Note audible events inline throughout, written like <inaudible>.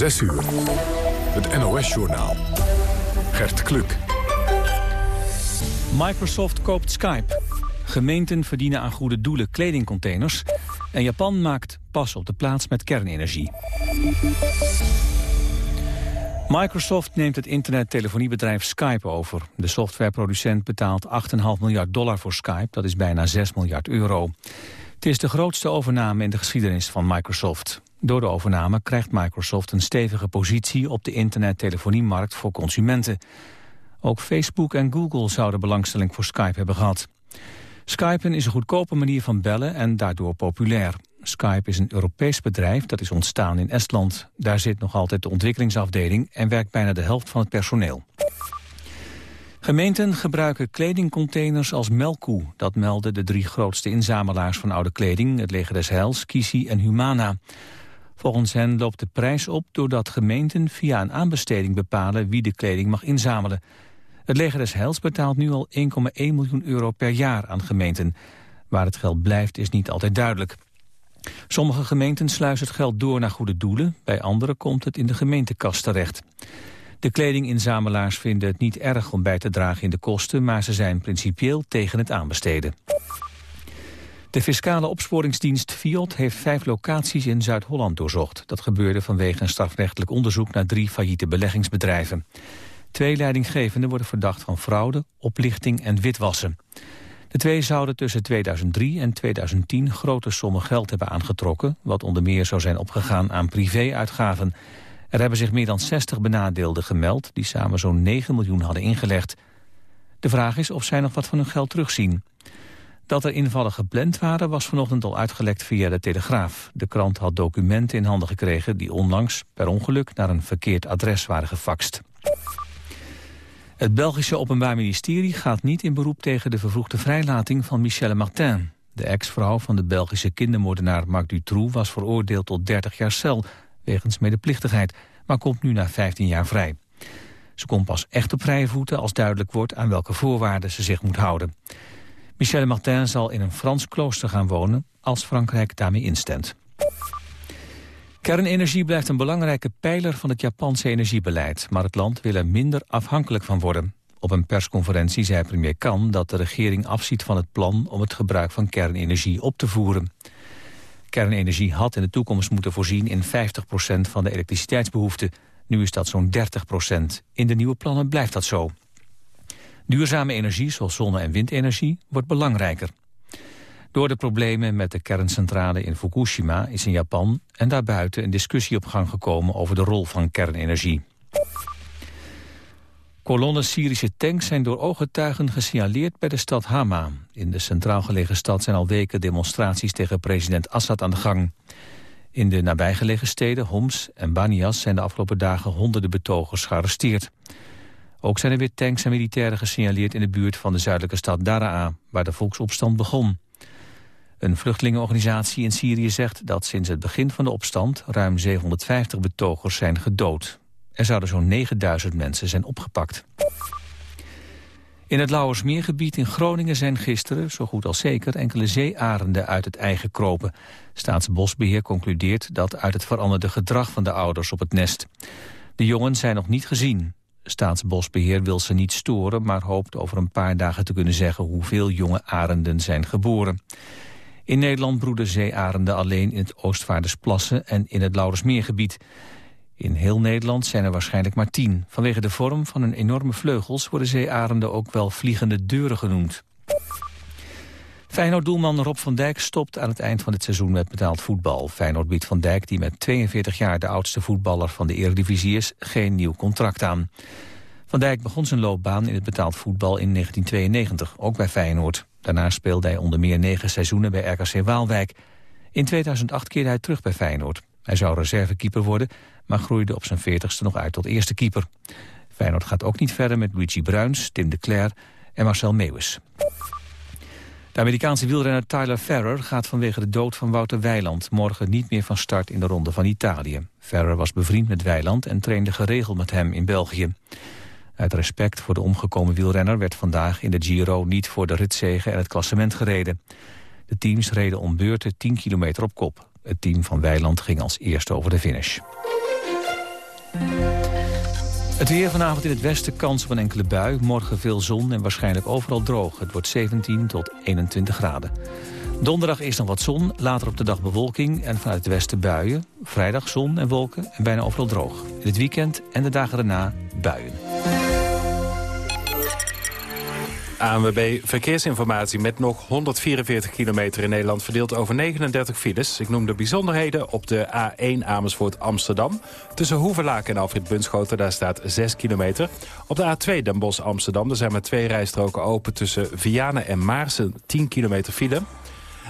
6 uur. Het NOS-journaal. Gert Kluk. Microsoft koopt Skype. Gemeenten verdienen aan goede doelen kledingcontainers. En Japan maakt pas op de plaats met kernenergie. Microsoft neemt het internettelephoniebedrijf Skype over. De softwareproducent betaalt 8,5 miljard dollar voor Skype. Dat is bijna 6 miljard euro. Het is de grootste overname in de geschiedenis van Microsoft. Door de overname krijgt Microsoft een stevige positie op de internettelefoniemarkt voor consumenten. Ook Facebook en Google zouden belangstelling voor Skype hebben gehad. Skype is een goedkope manier van bellen en daardoor populair. Skype is een Europees bedrijf dat is ontstaan in Estland. Daar zit nog altijd de ontwikkelingsafdeling en werkt bijna de helft van het personeel. Gemeenten gebruiken kledingcontainers als melkkoe. Dat melden de drie grootste inzamelaars van oude kleding... het Leger des Heils, Kisi en Humana. Volgens hen loopt de prijs op doordat gemeenten via een aanbesteding bepalen... wie de kleding mag inzamelen. Het Leger des Heils betaalt nu al 1,1 miljoen euro per jaar aan gemeenten. Waar het geld blijft is niet altijd duidelijk. Sommige gemeenten sluizen het geld door naar goede doelen. Bij andere komt het in de gemeentekast terecht. De kledinginzamelaars vinden het niet erg om bij te dragen in de kosten... maar ze zijn principieel tegen het aanbesteden. De fiscale opsporingsdienst FIOD heeft vijf locaties in Zuid-Holland doorzocht. Dat gebeurde vanwege een strafrechtelijk onderzoek naar drie failliete beleggingsbedrijven. Twee leidinggevenden worden verdacht van fraude, oplichting en witwassen. De twee zouden tussen 2003 en 2010 grote sommen geld hebben aangetrokken... wat onder meer zou zijn opgegaan aan privéuitgaven. Er hebben zich meer dan 60 benadeelden gemeld... die samen zo'n 9 miljoen hadden ingelegd. De vraag is of zij nog wat van hun geld terugzien. Dat er invallen gepland waren was vanochtend al uitgelekt via de Telegraaf. De krant had documenten in handen gekregen die onlangs per ongeluk naar een verkeerd adres waren gefaxt. Het Belgische Openbaar Ministerie gaat niet in beroep tegen de vervroegde vrijlating van Michelle Martin. De ex-vrouw van de Belgische kindermoordenaar Marc Dutroux was veroordeeld tot 30 jaar cel wegens medeplichtigheid, maar komt nu na 15 jaar vrij. Ze komt pas echt op vrije voeten als duidelijk wordt aan welke voorwaarden ze zich moet houden. Michelle Martin zal in een Frans klooster gaan wonen als Frankrijk daarmee instemt. Kernenergie blijft een belangrijke pijler van het Japanse energiebeleid, maar het land wil er minder afhankelijk van worden. Op een persconferentie zei premier Kan dat de regering afziet van het plan om het gebruik van kernenergie op te voeren. Kernenergie had in de toekomst moeten voorzien in 50% van de elektriciteitsbehoefte. Nu is dat zo'n 30%. In de nieuwe plannen blijft dat zo. Duurzame energie, zoals zonne- en windenergie, wordt belangrijker. Door de problemen met de kerncentrale in Fukushima is in Japan en daarbuiten een discussie op gang gekomen over de rol van kernenergie. Kolonnen Syrische tanks zijn door ooggetuigen gesignaleerd bij de stad Hama. In de centraal gelegen stad zijn al weken demonstraties tegen president Assad aan de gang. In de nabijgelegen steden Homs en Banias zijn de afgelopen dagen honderden betogers gearresteerd. Ook zijn er weer tanks en militairen gesignaleerd in de buurt van de zuidelijke stad Daraa, waar de volksopstand begon. Een vluchtelingenorganisatie in Syrië zegt dat sinds het begin van de opstand ruim 750 betogers zijn gedood. Er zouden zo'n 9000 mensen zijn opgepakt. In het Lauwersmeergebied in Groningen zijn gisteren, zo goed als zeker, enkele zeearenden uit het ei gekropen. Staatsbosbeheer concludeert dat uit het veranderde gedrag van de ouders op het nest. De jongen zijn nog niet gezien. Staatsbosbeheer wil ze niet storen, maar hoopt over een paar dagen te kunnen zeggen hoeveel jonge arenden zijn geboren. In Nederland broeden zeearenden alleen in het Oostvaardersplassen en in het Lauwersmeergebied. In heel Nederland zijn er waarschijnlijk maar tien. Vanwege de vorm van hun enorme vleugels worden zeearenden ook wel vliegende deuren genoemd. Feyenoord-doelman Rob van Dijk stopt aan het eind van dit seizoen met betaald voetbal. Feyenoord biedt Van Dijk, die met 42 jaar de oudste voetballer van de Eredivisie is, geen nieuw contract aan. Van Dijk begon zijn loopbaan in het betaald voetbal in 1992, ook bij Feyenoord. Daarna speelde hij onder meer negen seizoenen bij RKC Waalwijk. In 2008 keerde hij terug bij Feyenoord. Hij zou reservekeeper worden, maar groeide op zijn 40ste nog uit tot eerste keeper. Feyenoord gaat ook niet verder met Luigi Bruins, Tim de Cler en Marcel Meeuwis. De Amerikaanse wielrenner Tyler Ferrer gaat vanwege de dood van Wouter Weiland morgen niet meer van start in de Ronde van Italië. Ferrer was bevriend met Weiland en trainde geregeld met hem in België. Uit respect voor de omgekomen wielrenner werd vandaag in de Giro niet voor de ritzegen en het klassement gereden. De teams reden om beurten 10 kilometer op kop. Het team van Weiland ging als eerste over de finish. Het weer vanavond in het westen kans op een enkele bui. Morgen veel zon en waarschijnlijk overal droog. Het wordt 17 tot 21 graden. Donderdag is nog wat zon, later op de dag bewolking en vanuit het westen buien. Vrijdag zon en wolken en bijna overal droog. In het weekend en de dagen daarna buien. ANWB Verkeersinformatie met nog 144 kilometer in Nederland... verdeeld over 39 files. Ik noem de bijzonderheden op de A1 Amersfoort Amsterdam. Tussen Hoevelaak en Alfred Bunschoten, daar staat 6 kilometer. Op de A2 Den Bosch Amsterdam, er zijn maar twee rijstroken open... tussen Vianen en Maarsen, 10 kilometer file...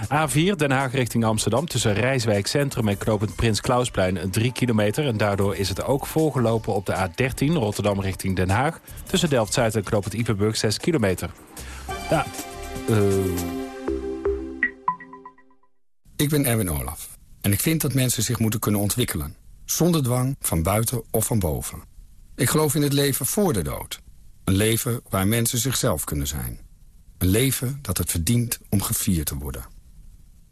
A4 Den Haag richting Amsterdam tussen Rijswijk Centrum en knopend Prins Klausplein 3 kilometer. En daardoor is het ook volgelopen op de A13 Rotterdam richting Den Haag. Tussen Delft-Zuid en knopend Ipenburg 6 kilometer. Ja, uh... Ik ben Erwin Olaf. En ik vind dat mensen zich moeten kunnen ontwikkelen. Zonder dwang, van buiten of van boven. Ik geloof in het leven voor de dood. Een leven waar mensen zichzelf kunnen zijn. Een leven dat het verdient om gevierd te worden.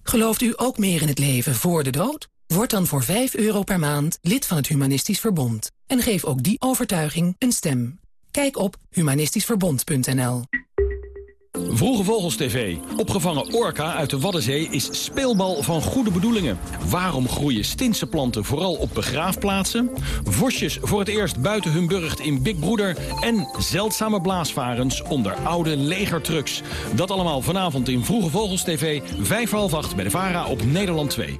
Gelooft u ook meer in het leven voor de dood? Word dan voor 5 euro per maand lid van het Humanistisch Verbond. En geef ook die overtuiging een stem. Kijk op humanistischverbond.nl Vroege Vogels TV. Opgevangen orka uit de Waddenzee is speelbal van goede bedoelingen. Waarom groeien Stinse planten vooral op begraafplaatsen? Vosjes voor het eerst buiten hun burcht in Big Broeder. En zeldzame blaasvarens onder oude legertrucks. Dat allemaal vanavond in Vroege Vogels TV. 5 half 8 bij de VARA op Nederland 2.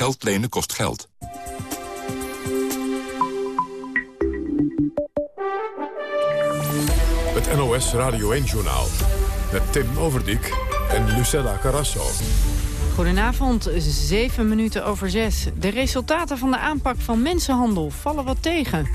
Geld lenen kost geld. Het NOS Radio 1-journaal. Met Tim Overdijk en Lucella Carrasso. Goedenavond, zeven minuten over zes. De resultaten van de aanpak van mensenhandel vallen wat tegen.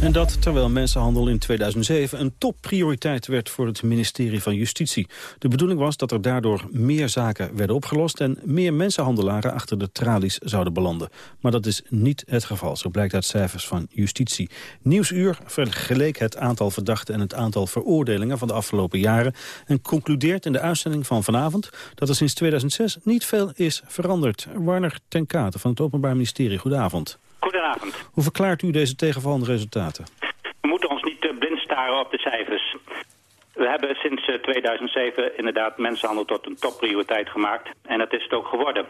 En dat terwijl mensenhandel in 2007 een topprioriteit werd voor het ministerie van Justitie. De bedoeling was dat er daardoor meer zaken werden opgelost en meer mensenhandelaren achter de tralies zouden belanden. Maar dat is niet het geval, zo blijkt uit cijfers van Justitie. Nieuwsuur vergeleek het aantal verdachten en het aantal veroordelingen van de afgelopen jaren en concludeert in de uitzending van vanavond dat er sinds 2006 niet veel is veranderd. Warner ten Kate van het Openbaar Ministerie, goedenavond. Goedenavond. Hoe verklaart u deze tegenvallende resultaten? We moeten ons niet blind staren op de cijfers. We hebben sinds 2007 inderdaad mensenhandel tot een topprioriteit gemaakt. En dat is het ook geworden.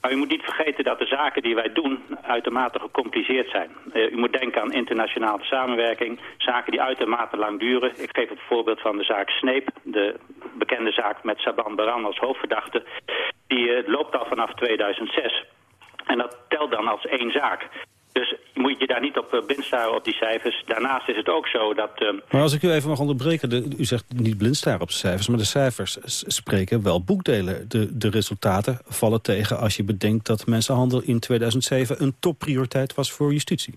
Maar u moet niet vergeten dat de zaken die wij doen uitermate gecompliceerd zijn. Uh, u moet denken aan internationale samenwerking, zaken die uitermate lang duren. Ik geef het voorbeeld van de zaak Sneep, de bekende zaak met Saban Baran als hoofdverdachte. Die uh, loopt al vanaf 2006. En dat telt dan als één zaak. Dus moet je daar niet op blind staren op die cijfers. Daarnaast is het ook zo dat... Uh... Maar als ik u even mag onderbreken, de, u zegt niet blind staren op de cijfers... maar de cijfers spreken wel boekdelen. De, de resultaten vallen tegen als je bedenkt dat mensenhandel in 2007... een topprioriteit was voor justitie.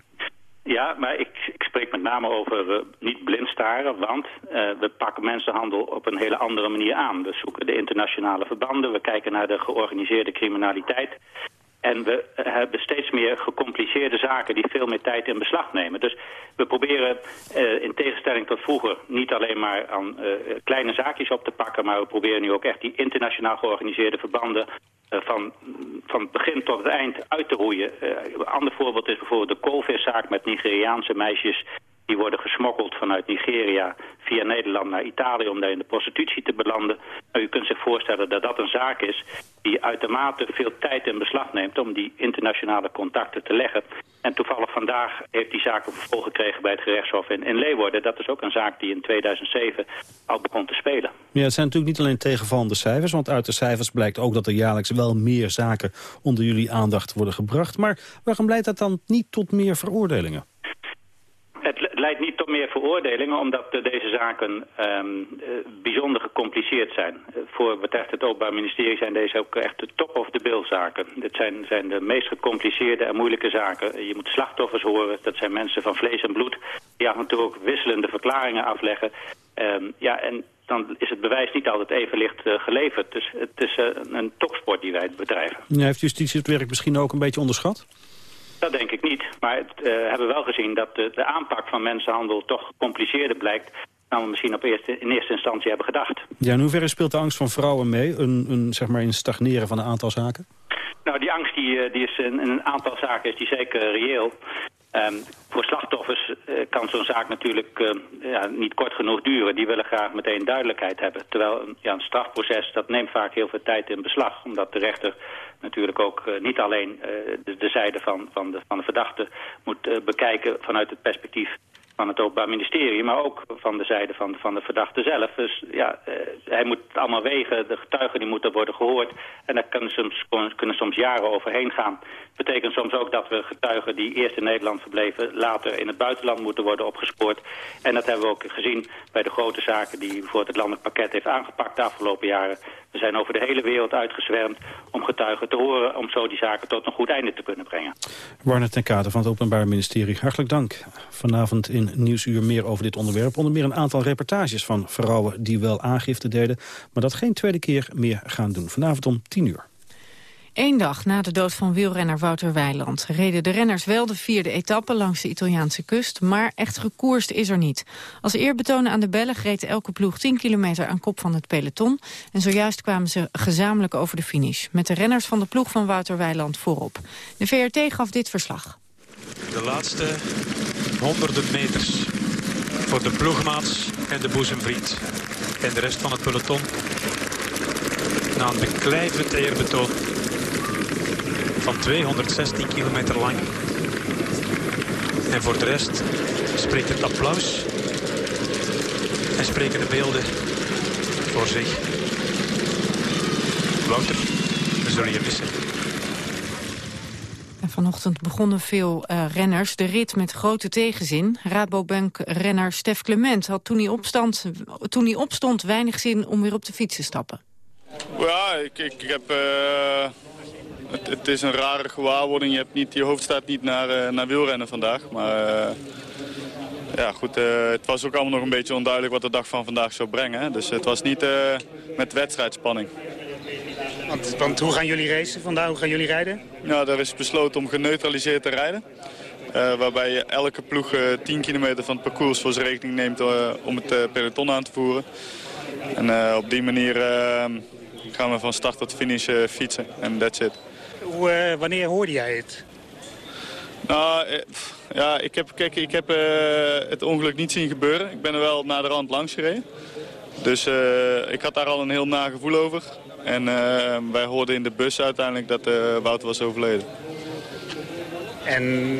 Ja, maar ik, ik spreek met name over uh, niet blind staren, want uh, we pakken mensenhandel op een hele andere manier aan. We zoeken de internationale verbanden, we kijken naar de georganiseerde criminaliteit. En we hebben steeds meer gecompliceerde zaken die veel meer tijd in beslag nemen. Dus we proberen uh, in tegenstelling tot vroeger niet alleen maar aan uh, kleine zaakjes op te pakken... maar we proberen nu ook echt die internationaal georganiseerde verbanden... Uh, van, van het begin tot het eind uit te roeien. een ander voorbeeld is bijvoorbeeld de koolviszaak met Nigeriaanse meisjes die worden gesmokkeld vanuit Nigeria via Nederland naar Italië om daar in de prostitutie te belanden. Nou, u kunt zich voorstellen dat dat een zaak is die uitermate veel tijd in beslag neemt om die internationale contacten te leggen. En toevallig vandaag heeft die zaak een vervolg gekregen bij het gerechtshof in, in Leeuwarden. Dat is ook een zaak die in 2007 al begon te spelen. Ja, het zijn natuurlijk niet alleen tegenvallende cijfers, want uit de cijfers blijkt ook dat er jaarlijks wel meer zaken onder jullie aandacht worden gebracht. Maar waarom leidt dat dan niet tot meer veroordelingen? Leidt niet tot meer veroordelingen omdat deze zaken um, bijzonder gecompliceerd zijn. voor betreft het Openbaar Ministerie zijn deze ook echt de top of the bill zaken. Dit zijn, zijn de meest gecompliceerde en moeilijke zaken. Je moet slachtoffers horen, dat zijn mensen van vlees en bloed... die af en toe ook wisselende verklaringen afleggen. Um, ja, en dan is het bewijs niet altijd even licht uh, geleverd. Dus het is uh, een topsport die wij bedrijven. Ja, heeft justitie het werk misschien ook een beetje onderschat? Dat denk ik niet. Maar we uh, hebben wel gezien dat de, de, aanpak van mensenhandel toch gecompliceerder blijkt dan we misschien op eerste, in eerste instantie hebben gedacht. Ja, in hoeverre speelt de angst van vrouwen mee? Een, een, zeg maar een stagneren van een aantal zaken? Nou, die angst die, die is in, in, een aantal zaken is die zeker reëel. Um, voor slachtoffers uh, kan zo'n zaak natuurlijk uh, ja, niet kort genoeg duren. Die willen graag meteen duidelijkheid hebben. Terwijl ja, een strafproces, dat neemt vaak heel veel tijd in beslag. Omdat de rechter natuurlijk ook uh, niet alleen de, de, zijde van, van, de, van de verdachte moet bekijken vanuit het perspectief van het Openbaar Ministerie, maar ook van de zijde van, van de verdachte zelf. Dus ja, hij moet het allemaal wegen, de getuigen die moeten worden gehoord. En daar kunnen soms, kunnen soms jaren overheen gaan. Betekent soms ook dat we getuigen die eerst in Nederland verbleven... later in het buitenland moeten worden opgespoord. En dat hebben we ook gezien bij de grote zaken die bijvoorbeeld het landelijk pakket heeft aangepakt de afgelopen jaren. We zijn over de hele wereld uitgezwermd om getuigen te horen... om zo die zaken tot een goed einde te kunnen brengen. Warner ten Kade van het Openbaar Ministerie, hartelijk dank. Vanavond in Nieuwsuur meer over dit onderwerp. Onder meer een aantal reportages van vrouwen die wel aangifte deden... maar dat geen tweede keer meer gaan doen. Vanavond om 10 uur. Eén dag na de dood van wielrenner Wouter Weiland reden de renners wel de vierde etappe langs de Italiaanse kust, maar echt gekoerst is er niet. Als eerbetoon aan de Belg reed elke ploeg 10 kilometer aan kop van het peloton en zojuist kwamen ze gezamenlijk over de finish, met de renners van de ploeg van Wouter Weiland voorop. De VRT gaf dit verslag. De laatste honderden meters voor de ploegmaats en de boezemvriend en de rest van het peloton na een beklijvend eerbetoon van 216 kilometer lang. En voor de rest spreekt het applaus en spreken de beelden voor zich. Wouter, we zullen je missen. Vanochtend begonnen veel uh, renners de rit met grote tegenzin. Rabobank-renner Stef Clement had toen hij, opstand, toen hij opstond weinig zin om weer op de fiets te stappen. Ja, ik, ik, ik heb... Uh het, het, is een rare gewaarwording. Je, hebt niet, je hoofd staat niet naar, uh, naar wielrennen vandaag. Maar uh, ja, goed, uh, het was ook allemaal nog een beetje onduidelijk wat de dag van vandaag zou brengen. Dus het was niet met wedstrijdspanning. Want, want, hoe gaan jullie racen vandaag? Hoe gaan jullie rijden? Ja, er is besloten om geneutraliseerd te rijden. waarbij je elke ploeg 10 kilometer van het parcours voor zijn rekening neemt om het peloton aan te voeren. En op die manier gaan we van start tot finish fietsen. En that's it. Hoe, uh, wanneer hoorde jij het? Nou, eh, ja, ik heb, kijk, ik heb uh, het ongeluk niet zien gebeuren. Ik ben er wel naar de rand langs gereden. Dus uh, ik had daar al een heel nagevoel over. En wij hoorden in de bus uiteindelijk dat Wouter was overleden. En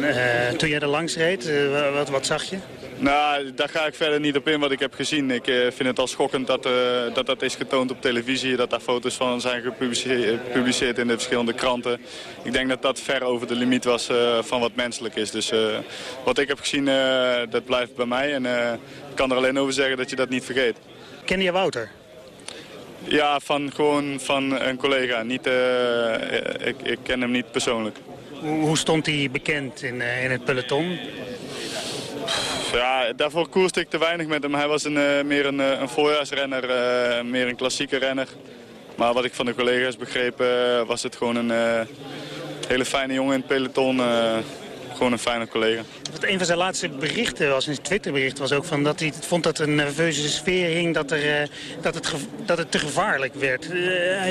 toen jij er langs reed, wat, wat zag je? Nou, daar ga ik verder niet op in wat ik heb gezien. Ik uh, vind het al schokkend dat, uh, dat dat is getoond op televisie. Dat daar foto's van zijn gepubliceerd in de verschillende kranten. Ik denk dat dat ver over de limiet was uh, van wat menselijk is. Dus wat ik heb gezien, dat blijft bij mij. En ik kan er alleen over zeggen dat je dat niet vergeet. Ken je Wouter? Ja, van, gewoon van een collega. Niet, ik, ik ken hem niet persoonlijk. Hoe, hoe stond hij bekend in, in het peloton? Ja, daarvoor koerste ik te weinig met hem. Hij was een, uh, meer een, uh, een voorjaarsrenner, uh, meer een klassieke renner. Maar wat ik van de collega's begreep, was het gewoon een hele fijne jongen in het peloton. gewoon een fijne collega. Wat een van zijn laatste berichten was, een Twitterbericht, was ook van dat hij vond dat een nerveuze sfeer hing, dat, er, dat, het, dat het te gevaarlijk werd.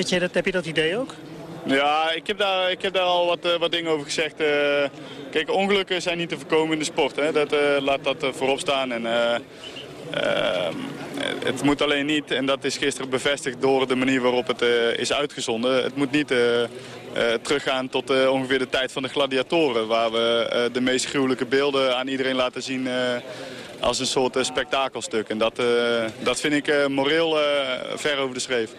Jij dat, heb je dat idee ook? Ja, ik heb daar, ik heb daar al wat, wat dingen over gezegd. Kijk, ongelukken zijn niet te voorkomen in de sport. Hè. Dat, uh, laat dat uh, voorop staan. En, uh, het moet alleen niet, en dat is gisteren bevestigd door de manier waarop het is uitgezonden. Het moet niet teruggaan tot ongeveer de tijd van de gladiatoren. Waar we de meest gruwelijke beelden aan iedereen laten zien als een soort spektakelstuk. En dat, dat vind ik moreel ver over de schreef.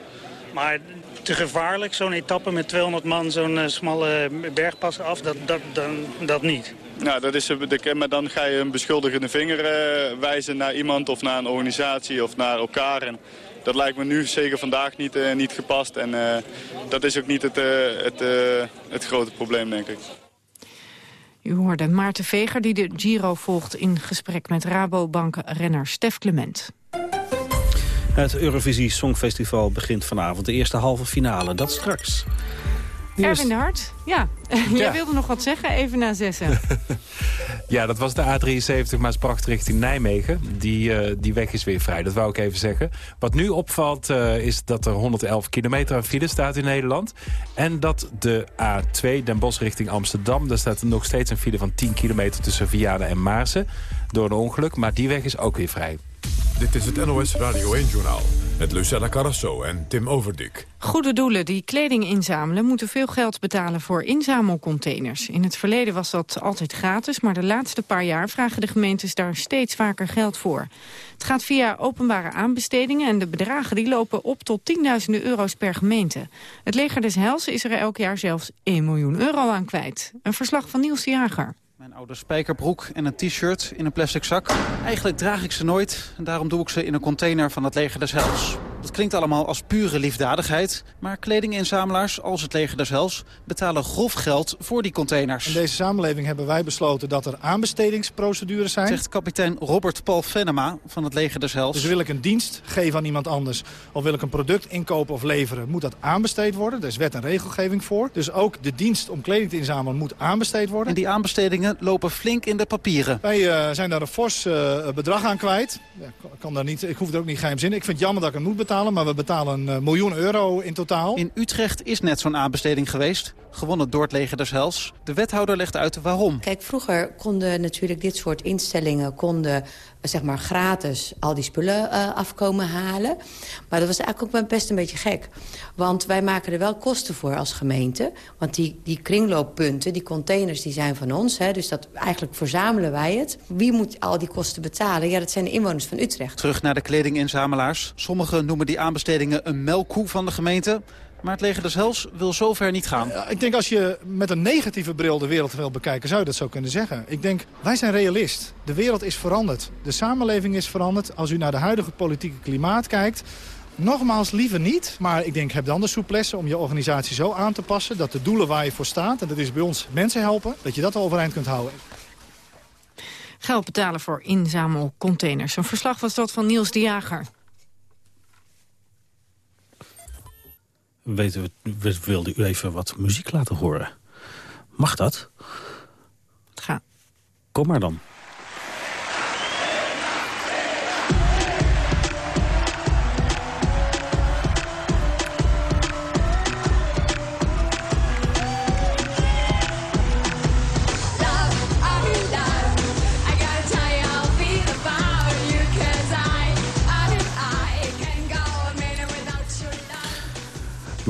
Maar te gevaarlijk, zo'n etappe met 200 man, zo'n uh, smalle bergpas af, dat, dat, dan, dat niet. Nou, dat is, de, maar dan ga je een beschuldigende vinger uh, wijzen naar iemand of naar een organisatie of naar elkaar. En dat lijkt me nu zeker vandaag niet, uh, niet gepast. En uh, dat is ook niet het, het, het grote probleem, denk ik. U hoorde Maarten Veger die de Giro volgt in gesprek met Rabobank-renner Stef Clement. Het Eurovisie Songfestival begint vanavond. De eerste halve finale, dat straks. Erwin de Hart, ja. <laughs> Jij wilde nog wat zeggen, even na zessen. <laughs> ja, dat was de A73 Maasbracht richting Nijmegen. Die, uh, die weg is weer vrij, dat wou ik even zeggen. Wat nu opvalt uh, is dat er 111 kilometer aan file staat in Nederland. En dat de A2 Den Bosch richting Amsterdam... daar staat nog steeds een file van 10 kilometer tussen Vianen en Maarsen... door een ongeluk, maar die weg is ook weer vrij. Dit is het NOS Radio 1-journaal met Lucella Carrasso en Tim Overdik. Goede doelen die kleding inzamelen moeten veel geld betalen voor inzamelcontainers. In het verleden was dat altijd gratis, maar de laatste paar jaar vragen de gemeentes daar steeds vaker geld voor. Het gaat via openbare aanbestedingen en de bedragen die lopen op tot tienduizenden euro's per gemeente. Het leger des Hels is er elk jaar zelfs 1 miljoen euro aan kwijt. Een verslag van Niels Jager. Mijn oude spijkerbroek en een t-shirt in een plastic zak. Eigenlijk draag ik ze nooit en daarom doe ik ze in een container van het leger des Hels. Dat klinkt allemaal als pure liefdadigheid, maar kledinginzamelaars als het leger des Hels betalen grof geld voor die containers. In deze samenleving hebben wij besloten dat er aanbestedingsprocedures zijn. Zegt kapitein Robert Paul Venema van het leger des Hels. Dus wil ik een dienst geven aan iemand anders of wil ik een product inkopen of leveren, moet dat aanbesteed worden. Er is wet en regelgeving voor. Dus ook de dienst om kleding te inzamelen moet aanbesteed worden. En die aanbestedingen lopen flink in de papieren. Wij uh, zijn daar een fors uh, bedrag aan kwijt. Ja, kan daar niet, ik hoef het ook niet geheimzinnig. Ik vind het jammer dat ik het moet betalen, maar we betalen een uh, miljoen euro in totaal. In Utrecht is net zo'n aanbesteding geweest. Gewonnen door het leger des Hels. De wethouder legt uit waarom. Kijk, vroeger konden natuurlijk dit soort instellingen... konden zeg maar gratis al die spullen uh, afkomen halen. Maar dat was eigenlijk ook best een beetje gek. Want wij maken er wel kosten voor als gemeente. Want die, die kringlooppunten, die containers, die zijn van ons. Hè, dus dat, eigenlijk verzamelen wij het. Wie moet al die kosten betalen? Ja, dat zijn de inwoners van Utrecht. Terug naar de kledinginzamelaars. Sommigen noemen die aanbestedingen een melkkoe van de gemeente. Maar het leger des Hels wil zover niet gaan. ik denk als je met een negatieve bril de wereld wil bekijken... zou je dat zo kunnen zeggen. Ik denk, wij zijn realist. De wereld is veranderd. De samenleving is veranderd. Als u naar de huidige politieke klimaat kijkt... Nogmaals, liever niet. Maar ik denk, heb dan de souplesse om je organisatie zo aan te passen... dat de doelen waar je voor staat, en dat is bij ons mensen helpen... dat je dat overeind kunt houden. Geld betalen voor inzamelcontainers. Een verslag was dat van Niels de Jager. Weten we, wilde u even wat muziek laten horen. Mag dat? Ga. Kom maar dan.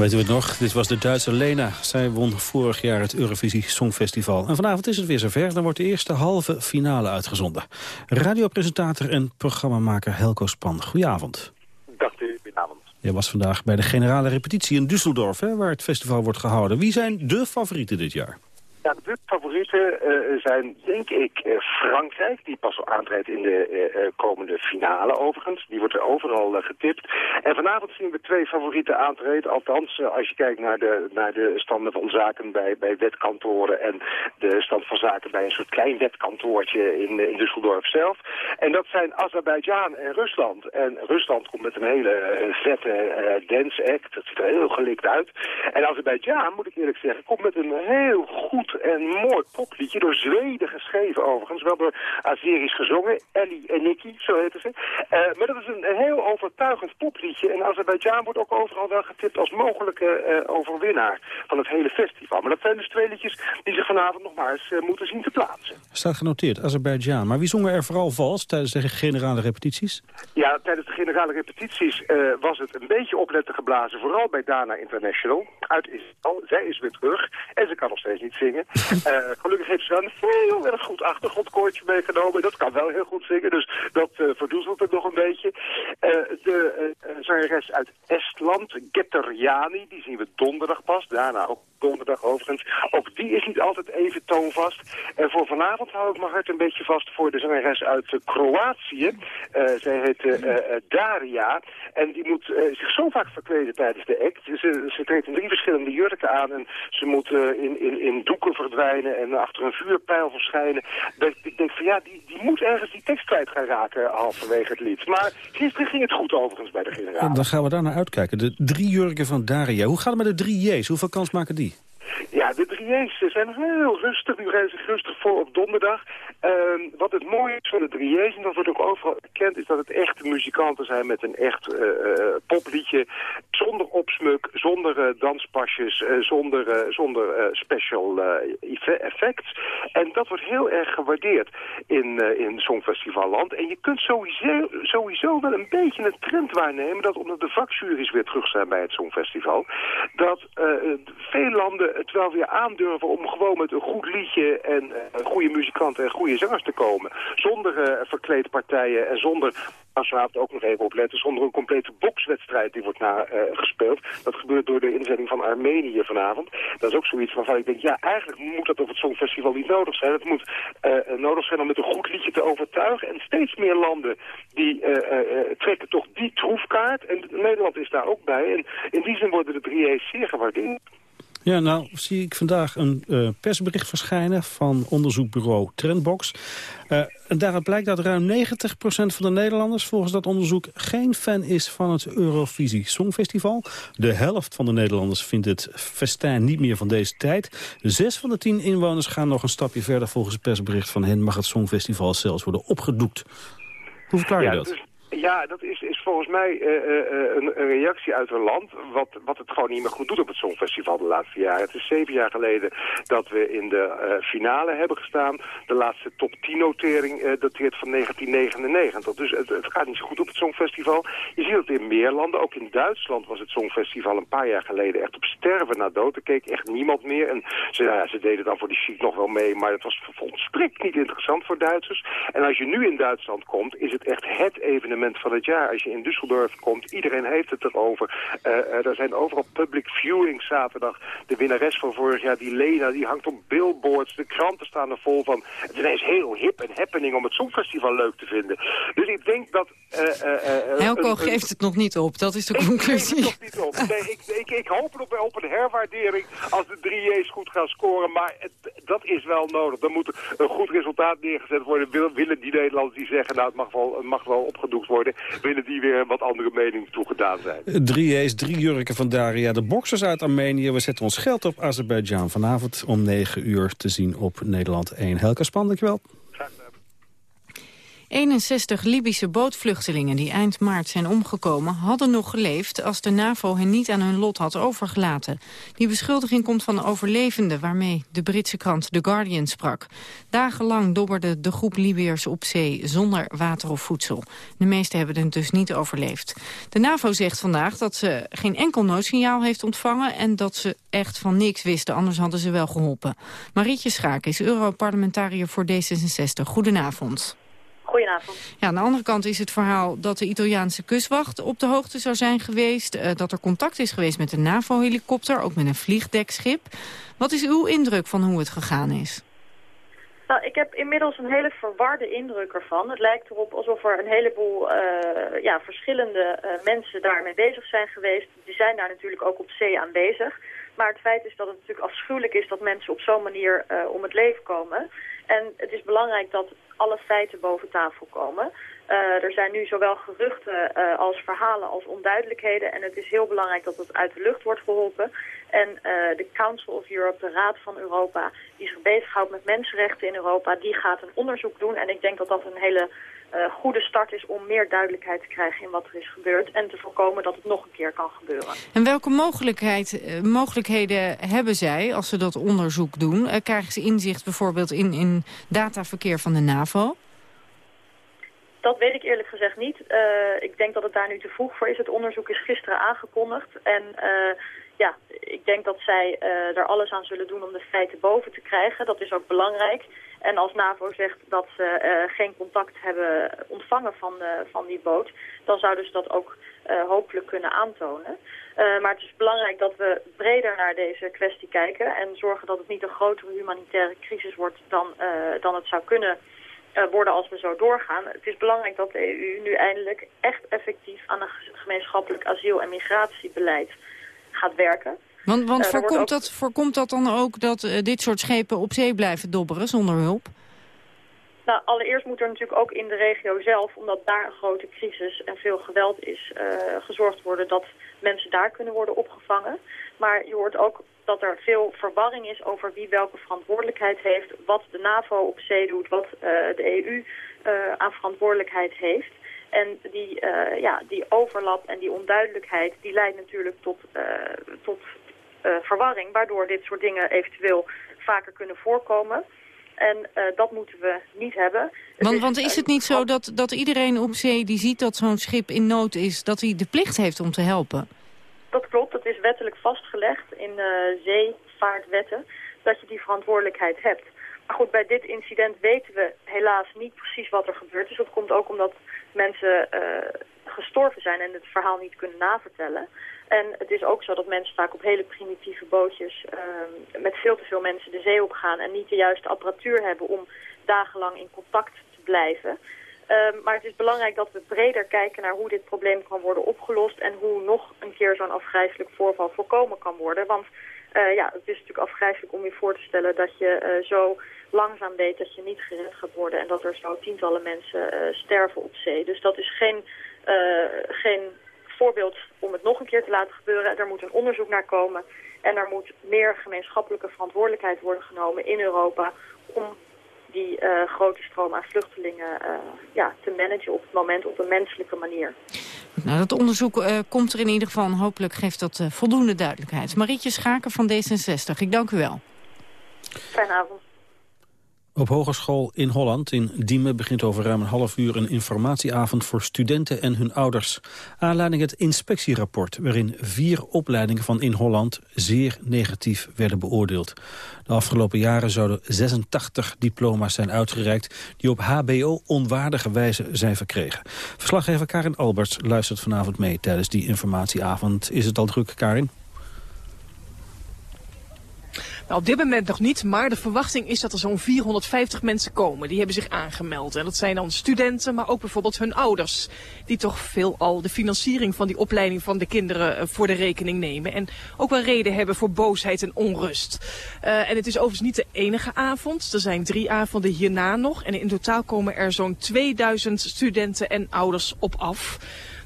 Weet u het nog? Dit was de Duitse Lena. Zij won vorig jaar het Eurovisie Songfestival. En vanavond is het weer zover. Dan wordt de eerste halve finale uitgezonden. Radiopresentator en programmamaker Helco Span. Goedenavond. Dag u, goedenavond. Jij was vandaag bij de generale repetitie in Düsseldorf, hè, waar het festival wordt gehouden. Wie zijn de favorieten dit jaar? Ja, de favorieten uh, zijn denk ik uh, Frankrijk, die pas aantreedt in de uh, komende finale overigens. Die wordt er overal getipt. En vanavond zien we twee favorieten aantreden. Althans, als je kijkt naar de, naar de standen van zaken bij, bij wetkantoren... en de stand van zaken bij een soort klein wetkantoortje in, in Düsseldorf zelf. En dat zijn Azerbeidzjan en Rusland. En Rusland komt met een hele vette dance act. Dat ziet er heel gelikt uit. En Azerbeidzjan, moet ik eerlijk zeggen, komt met een heel goed en mooi popliedje, door Zweden geschreven overigens, wel door Azerisch gezongen, Ellie en Nicky, zo heten ze. Uh, maar dat is een, heel overtuigend popliedje en Azerbeidzjan wordt ook overal wel getipt als mogelijke uh, overwinnaar van het hele festival. Maar dat zijn dus twee liedjes die zich vanavond nog maar eens uh, moeten zien te plaatsen. Staat genoteerd, Azerbeidzjan. Maar wie zongen er vooral vals tijdens de generale repetities? Ja, tijdens de generale repetities was het een beetje opletten geblazen, vooral bij Dana International uit Israël. Zij is weer terug en ze kan nog steeds niet zingen. Zingen. <laughs> gelukkig heeft ze een heel erg goed achtergrondkoortje meegenomen. Dat kan wel heel goed zingen, dus dat verdoezelt het nog een beetje. de zangeres uit Estland, Getterjani, die zien we donderdag pas. Daarna ook donderdag overigens. Ook die is niet altijd even toonvast. En voor vanavond hou ik mijn hart een beetje vast voor de zangeres uit Kroatië. zij heet Daria. En die moet zich zo vaak verkleden tijdens de act. Ze, ze treedt drie verschillende jurken aan en ze moet in, in, in doeken verdwijnen en achter een vuurpijl verschijnen. Dat, ik denk van ja, die, die moet ergens die tekst kwijt gaan raken halverwege het lied. Maar gisteren ging het goed overigens bij de generaal. Dan gaan we daar naar uitkijken. De drie jurken van Daria. Hoe gaat het met de drie J's? Hoeveel kans maken die? Ja, de drie J's zijn heel rustig. Nu rijden zich rustig voor op donderdag. Ehm, wat het mooie is van de drie J's, en dat wordt ook overal erkend, is dat het echte muzikanten zijn met een echt uh, popliedje. Zonder opsmuk, zonder uh, danspasjes, zonder, zonder special effects. En dat wordt heel erg gewaardeerd in, in Songfestivalland. En je kunt sowieso, sowieso wel een beetje een trend waarnemen dat omdat de vakjuries weer terug zijn bij het Songfestival, dat veel landen het wel weer aandurven om gewoon met een goed liedje en goede muzikanten en goede zangers te komen. Zonder uh, verkleedpartijen en zonder als we ook nog even opletten, zonder een complete bokswedstrijd die wordt na, uh, gespeeld. Dat gebeurt door de inzending van Armenië vanavond. Dat is ook zoiets waarvan ik denk, ja, eigenlijk moet dat op het Songfestival niet nodig zijn. Het moet uh, nodig zijn om met een goed liedje te overtuigen. En steeds meer landen die trekken toch die troefkaart. En Nederland is daar ook bij. En in die zin worden de drie E's zeer gewaardeerd. Ja, nou zie ik vandaag een uh, persbericht verschijnen van onderzoekbureau Trendbox. Uh, en daaruit blijkt dat ruim 90% van de Nederlanders volgens dat onderzoek geen fan is van het Eurovisie Songfestival. De helft van de Nederlanders vindt het festijn niet meer van deze tijd. Zes van de tien inwoners gaan nog een stapje verder. Volgens het persbericht van hen mag het Songfestival zelfs worden opgedoekt. Hoe verklaar je dat? Dus ja, dat is, is volgens mij uh, uh, een, een, reactie uit een land wat, wat het gewoon niet meer goed doet op het Songfestival de laatste jaren. Het is zeven jaar geleden dat we in de uh, finale hebben gestaan. De laatste top 10 notering dateert van 1999. Dus het, gaat niet zo goed op het Songfestival. Je ziet het in meer landen. Ook in Duitsland was het Songfestival een paar jaar geleden echt op sterven na dood. Er keek echt niemand meer. En ze, ja, ze deden dan voor die chic nog wel mee, maar het was volstrekt niet interessant voor Duitsers. En als je nu in Duitsland komt, is het echt het evenement van het jaar. Als je in Düsseldorf komt, iedereen heeft het erover. Uh, er zijn overal public viewings zaterdag. De winnares van vorig jaar, die Lena, die hangt op billboards. De kranten staan er vol van. Het is ineens heel hip en happening om het Songfestival leuk te vinden. Dus ik denk dat... Helco geeft het nog niet op, dat is de conclusie. Ik het nog niet op. Nee, ik, ik, ik, hoop op, op een herwaardering als de 3J's goed gaan scoren. Maar het, dat is wel nodig. Dan moet een goed resultaat neergezet worden. Willen die Nederlanders die zeggen, nou het mag wel, het mag wel opgedoekt worden, willen die weer wat andere mening toegedaan zijn. Drie E's, drie jurken van Daria. De boxers uit Armenië. We zetten ons geld op Azerbeidzjan vanavond om 9 uur te zien op Nederland 1. Helke Span, dankjewel. 61 Libische bootvluchtelingen die eind maart zijn omgekomen... hadden nog geleefd als de NAVO hen niet aan hun lot had overgelaten. Die beschuldiging komt van de overlevenden... waarmee de Britse krant The Guardian sprak. Dagenlang dobberde de groep Libiërs op zee zonder water of voedsel. De meesten hebben het dus niet overleefd. De NAVO zegt vandaag dat ze geen enkel noodsignaal heeft ontvangen... en dat ze echt van niks wisten, anders hadden ze wel geholpen. Marietje Schaak is Europarlementariër voor D66. Goedenavond. Goedenavond. Ja, aan de andere kant is het verhaal dat de Italiaanse kustwacht op de hoogte zou zijn geweest. Uh, dat er contact is geweest met een NAVO-helikopter, ook met een vliegdekschip. Wat is uw indruk van hoe het gegaan is? Nou, ik heb inmiddels een hele verwarde indruk ervan. Het lijkt erop alsof er een heleboel uh, ja, verschillende uh, mensen daarmee bezig zijn geweest. Die zijn daar natuurlijk ook op zee aanwezig. Maar het feit is dat het natuurlijk afschuwelijk is dat mensen op zo'n manier uh, om het leven komen. En het is belangrijk dat alle feiten boven tafel komen. Uh, er zijn nu zowel geruchten uh, als verhalen als onduidelijkheden. En het is heel belangrijk dat het uit de lucht wordt geholpen. En uh, de Council of Europe, de Raad van Europa, die zich bezighoudt met mensenrechten in Europa, die gaat een onderzoek doen. En ik denk dat dat een hele uh, goede start is om meer duidelijkheid te krijgen in wat er is gebeurd. En te voorkomen dat het nog een keer kan gebeuren. En welke mogelijkheid, uh, mogelijkheden hebben zij als ze dat onderzoek doen? Uh, krijgen ze inzicht bijvoorbeeld in, in dataverkeer van de NAVO? Dat weet ik eerlijk gezegd niet. ik denk dat het daar nu te vroeg voor is. Het onderzoek is gisteren aangekondigd. En ja, ik denk dat zij er alles aan zullen doen om de feiten boven te krijgen. Dat is ook belangrijk. En als NAVO zegt dat ze geen contact hebben ontvangen van, van die boot, dan zouden ze dat ook hopelijk kunnen aantonen. maar het is belangrijk dat we breder naar deze kwestie kijken en zorgen dat het niet een grotere humanitaire crisis wordt dan, dan het zou kunnen worden als we zo doorgaan. Het is belangrijk dat de EU nu eindelijk echt effectief aan een gemeenschappelijk asiel- en migratiebeleid gaat werken. Want, want uh, voorkomt, dat, voorkomt dat dan ook dat uh, dit soort schepen op zee blijven dobberen zonder hulp? Nou, allereerst moet er natuurlijk ook in de regio zelf, omdat daar een grote crisis en veel geweld is, gezorgd worden dat mensen daar kunnen worden opgevangen. Maar je hoort ook dat er veel verwarring is over wie welke verantwoordelijkheid heeft, wat de NAVO op zee doet, wat de EU aan verantwoordelijkheid heeft. En die, uh, ja, die overlap en die onduidelijkheid die leidt natuurlijk tot, tot verwarring, waardoor dit soort dingen eventueel vaker kunnen voorkomen. En dat moeten we niet hebben. Want, is, want is het niet zo dat, dat iedereen op zee die ziet dat zo'n schip in nood is, dat hij de plicht heeft om te helpen? Dat klopt, dat is wettelijk vastgelegd in uh, zeevaartwetten, dat je die verantwoordelijkheid hebt. Maar goed, bij dit incident weten we helaas niet precies wat er gebeurd is. Dat komt ook omdat mensen uh, gestorven zijn en het verhaal niet kunnen navertellen. En het is ook zo dat mensen vaak op hele primitieve bootjes uh, met veel te veel mensen de zee opgaan en niet de juiste apparatuur hebben om dagenlang in contact te blijven. Uh, maar het is belangrijk dat we breder kijken naar hoe dit probleem kan worden opgelost... en hoe nog een keer zo'n afgrijzelijk voorval voorkomen kan worden. Want uh, ja, het is natuurlijk afgrijzelijk om je voor te stellen dat je uh, zo langzaam weet dat je niet gered gaat worden... en dat er zo tientallen mensen sterven op zee. Dus dat is geen, geen voorbeeld om het nog een keer te laten gebeuren. Er moet een onderzoek naar komen en er moet meer gemeenschappelijke verantwoordelijkheid worden genomen in Europa... om die uh, grote stroom aan vluchtelingen uh, ja, te managen op het moment op een menselijke manier. Nou, dat onderzoek uh, komt er in ieder geval. Hopelijk geeft dat voldoende duidelijkheid. Marietje Schaken van D66, ik dank u wel. Fijne avond. Op hogeschool in Holland, in Diemen, begint over ruim een half uur een informatieavond voor studenten en hun ouders. Aanleiding het inspectierapport, waarin vier opleidingen van in Holland zeer negatief werden beoordeeld. De afgelopen jaren zouden 86 diploma's zijn uitgereikt die op hbo onwaardige wijze zijn verkregen. Verslaggever Karin Alberts luistert vanavond mee tijdens die informatieavond. Is het al druk, Karin? Nou, op dit moment nog niet, maar de verwachting is dat er zo'n 450 mensen komen. Die hebben zich aangemeld. En dat zijn dan studenten, maar ook bijvoorbeeld hun ouders. Die toch veelal de financiering van die opleiding van de kinderen uh, voor de rekening nemen. En ook wel reden hebben voor boosheid en onrust. Uh, en het is overigens niet de enige avond. Er zijn drie avonden hierna nog. En in totaal komen er zo'n 2000 studenten en ouders op af.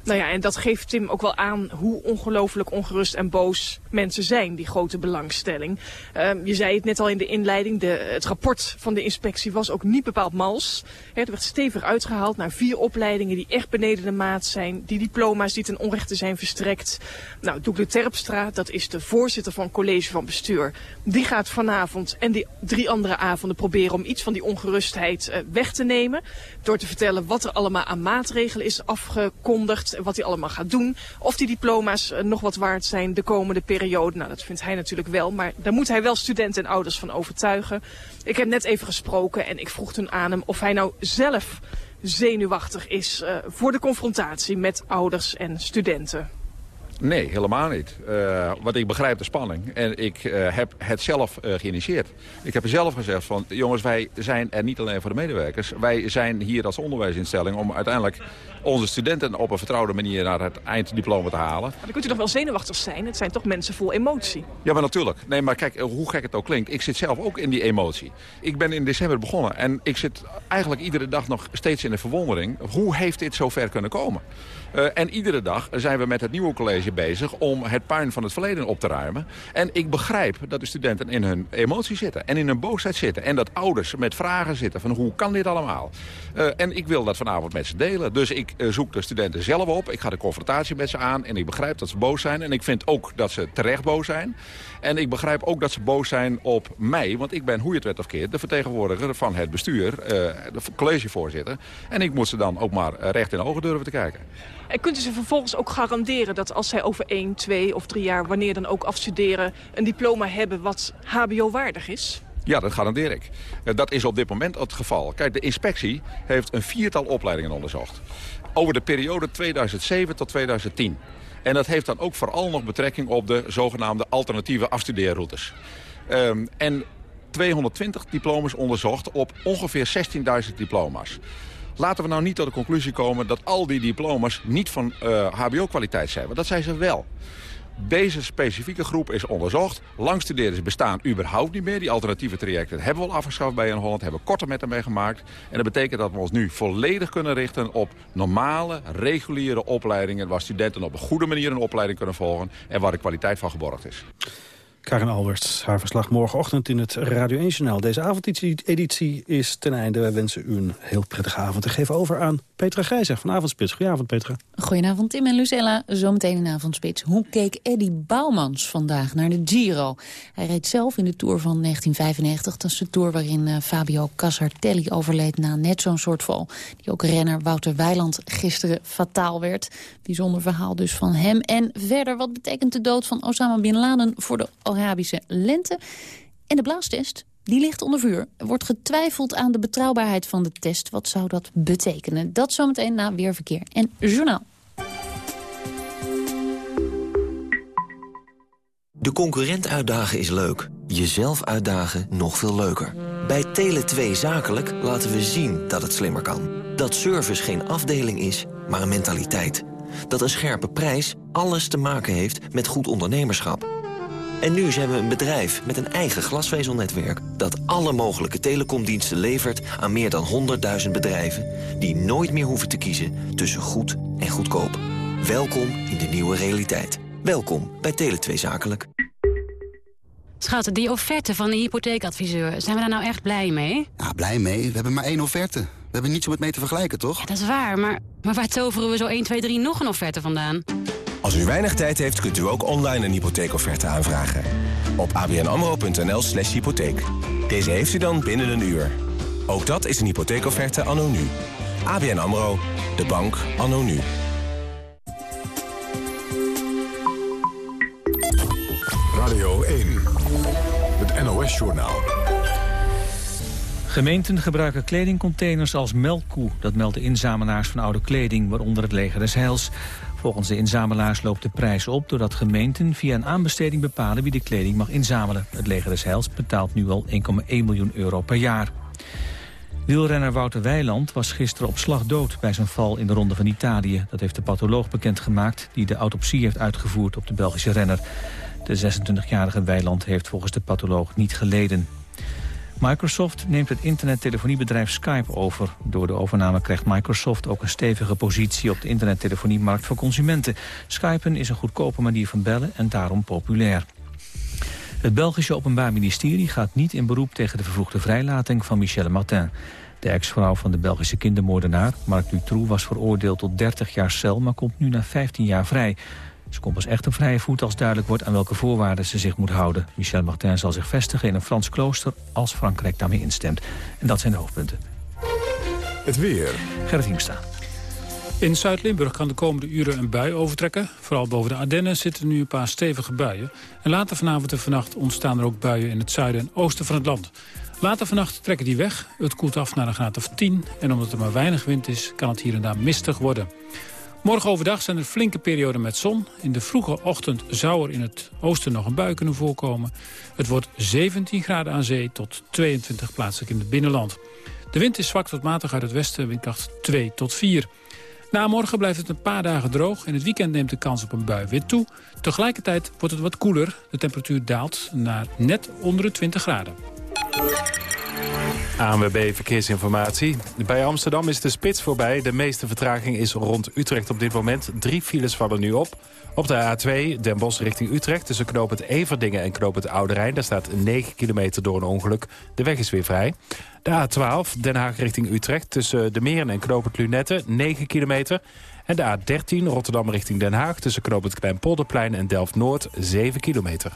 Nou ja, en dat geeft Tim ook wel aan hoe ongelooflijk ongerust en boos mensen zijn, die grote belangstelling. Um, je zei het net al in de inleiding, de, het rapport van de inspectie was ook niet bepaald mals. Er werd stevig uitgehaald naar vier opleidingen die echt beneden de maat zijn. Die diploma's die ten onrechte zijn verstrekt. Nou, Doekle Terpstra, dat is de voorzitter van het college van bestuur. Die gaat vanavond en die drie andere avonden proberen om iets van die ongerustheid uh, weg te nemen. Door te vertellen wat er allemaal aan maatregelen is afgekondigd wat hij allemaal gaat doen. Of die diploma's uh, nog wat waard zijn de komende periode. Nou, dat vindt hij natuurlijk wel. Maar daar moet hij wel studenten en ouders van overtuigen. Ik heb net even gesproken en ik vroeg toen aan hem of hij nou zelf zenuwachtig is uh, voor de confrontatie met ouders en studenten. Nee, helemaal niet. Uh, want ik begrijp de spanning. En ik uh, heb het zelf uh, geïnitieerd. Ik heb zelf gezegd van... jongens, wij zijn er niet alleen voor de medewerkers. Wij zijn hier als onderwijsinstelling... om uiteindelijk onze studenten op een vertrouwde manier... naar het einddiploma te halen. Maar dan kunt u toch wel zenuwachtig zijn? Het zijn toch mensen vol emotie? Ja, maar natuurlijk. Nee, maar kijk, hoe gek het ook klinkt. Ik zit zelf ook in die emotie. Ik ben in december begonnen. En ik zit eigenlijk iedere dag nog steeds in de verwondering. Hoe heeft dit zo ver kunnen komen? Uh, en iedere dag zijn we met het nieuwe college bezig om het puin van het verleden op te ruimen. En ik begrijp dat de studenten in hun emotie zitten en in hun boosheid zitten. En dat ouders met vragen zitten van hoe kan dit allemaal? Uh, en ik wil dat vanavond met ze delen. Dus ik uh, zoek de studenten zelf op. Ik ga de confrontatie met ze aan en ik begrijp dat ze boos zijn. En ik vind ook dat ze terecht boos zijn. En ik begrijp ook dat ze boos zijn op mij. Want ik ben, hoe je het werd of keert, de vertegenwoordiger van het bestuur. Uh, de collegevoorzitter. En ik moet ze dan ook maar recht in de ogen durven te kijken. En kunt u ze vervolgens ook garanderen dat als zij over één, twee of drie jaar, wanneer dan ook afstuderen... een diploma hebben wat hbo-waardig is? Ja, dat garandeer ik. Eh, dat is op dit moment het geval. Kijk, de inspectie heeft een viertal opleidingen onderzocht. Over de periode 2007 tot 2010. En dat heeft dan ook vooral nog betrekking op de zogenaamde alternatieve afstudeerroutes. Um, en 220 diplomas onderzocht op ongeveer 16.000 diploma's. Laten we nou niet tot de conclusie komen dat al die diploma's niet van uh, hbo-kwaliteit zijn. Want dat zijn ze wel. Deze specifieke groep is onderzocht. Langstudeerders bestaan überhaupt niet meer. Die alternatieve trajecten hebben we al afgeschaft bij een Holland. Hebben korte metten mee gemaakt. En dat betekent dat we ons nu volledig kunnen richten op normale, reguliere opleidingen... waar studenten op een goede manier een opleiding kunnen volgen... en waar de kwaliteit van geborgd is. Karen Alberts, haar verslag morgenochtend in het Radio 1-journaal. Deze avondeditie is ten einde. Wij wensen u een heel prettige avond. te geven over aan Petra Grijzer van Avondspits. Goedenavond, Petra. Goedenavond, Tim en Lucella. Zometeen in Avondspits. Hoe keek Eddy Bouwmans vandaag naar de Giro? Hij reed zelf in de Tour van 1995. Dat is de Tour waarin uh, Fabio Casartelli overleed na net zo'n soort val. Die ook renner Wouter Weiland gisteren fataal werd. Bijzonder verhaal dus van hem. En verder, wat betekent de dood van Osama Bin Laden voor de Arabische lente? En de blaastest die ligt onder vuur. Er wordt getwijfeld aan de betrouwbaarheid van de test. Wat zou dat betekenen? Dat zometeen na Weerverkeer en Journaal. De concurrent uitdagen is leuk. Jezelf uitdagen nog veel leuker. Bij Tele2 Zakelijk laten we zien dat het slimmer kan. Dat service geen afdeling is, maar een mentaliteit. Dat een scherpe prijs alles te maken heeft met goed ondernemerschap. En nu zijn we een bedrijf met een eigen glasvezelnetwerk... dat alle mogelijke telecomdiensten levert aan meer dan 100.000 bedrijven... die nooit meer hoeven te kiezen tussen goed en goedkoop. Welkom in de nieuwe realiteit. Welkom bij Tele2 Zakelijk. Schat, die offerte van de hypotheekadviseur, zijn we daar nou echt blij mee? Ja, blij mee? We hebben maar één offerte. We hebben niets om het mee te vergelijken, toch? Ja, dat is waar, maar, maar waar toveren we zo 1, 2, 3 nog een offerte vandaan? Als u weinig tijd heeft, kunt u ook online een hypotheekofferte aanvragen. Op abnamro.nl slash hypotheek. Deze heeft u dan binnen een uur. Ook dat is een hypotheekofferte anno nu. ABN AMRO, de bank anno nu. Radio 1, het NOS-journaal. Gemeenten gebruiken kledingcontainers als melkkoe. Dat melden inzamelaars van oude kleding, waaronder het leger des Heils. Volgens de inzamelaars loopt de prijs op doordat gemeenten via een aanbesteding bepalen wie de kleding mag inzamelen. Het leger des Heils betaalt nu al 1,1 miljoen euro per jaar. Wielrenner Wouter Weiland was gisteren op slag dood bij zijn val in de Ronde van Italië. Dat heeft de patholoog bekendgemaakt die de autopsie heeft uitgevoerd op de Belgische renner. De 26-jarige Weiland heeft volgens de patholoog niet geleden. Microsoft neemt het internettelephoniebedrijf Skype over. Door de overname krijgt Microsoft ook een stevige positie op de internettelefoniemarkt voor consumenten. Skypen is een goedkope manier van bellen en daarom populair. Het Belgische Openbaar Ministerie gaat niet in beroep tegen de vervroegde vrijlating van Michelle Martin. De ex-vrouw van de Belgische kindermoordenaar, Marc Dutroux, was veroordeeld tot 30 jaar cel, maar komt nu na 15 jaar vrij. Ze komt pas echt op vrije voet als duidelijk wordt aan welke voorwaarden ze zich moet houden. Michel Martin zal zich vestigen in een Frans klooster als Frankrijk daarmee instemt. En dat zijn de hoofdpunten. Het weer. Gerrit Hiemstra. In Zuid-Limburg kan de komende uren een bui overtrekken. Vooral boven de Ardennen zitten nu een paar stevige buien. En later vanavond en vannacht ontstaan er ook buien in het zuiden en oosten van het land. Later vannacht trekken die weg. Het koelt af naar een graad of 10. En omdat er maar weinig wind is, kan het hier en daar mistig worden. Morgen overdag zijn er flinke perioden met zon. In de vroege ochtend zou er in het oosten nog een bui kunnen voorkomen. Het wordt 17 graden aan zee tot 22 plaatselijk in het binnenland. De wind is zwak tot matig uit het westen, windkracht 2 tot 4. Na morgen blijft het een paar dagen droog. In het weekend neemt de kans op een bui weer toe. Tegelijkertijd wordt het wat koeler. De temperatuur daalt naar net onder de 20 graden. ANWB Verkeersinformatie. Bij Amsterdam is de spits voorbij. De meeste vertraging is rond Utrecht op dit moment. Drie files vallen nu op. Op de A2 Den Bosch richting Utrecht tussen knoop Everdingen en knoop het. Daar staat 9 kilometer door een ongeluk. De weg is weer vrij. De A12 Den Haag richting Utrecht tussen de Meren en knoop het Lunette 9 kilometer. En de A13 Rotterdam richting Den Haag tussen knoop het Kleinpolderplein en Delft-Noord 7 kilometer.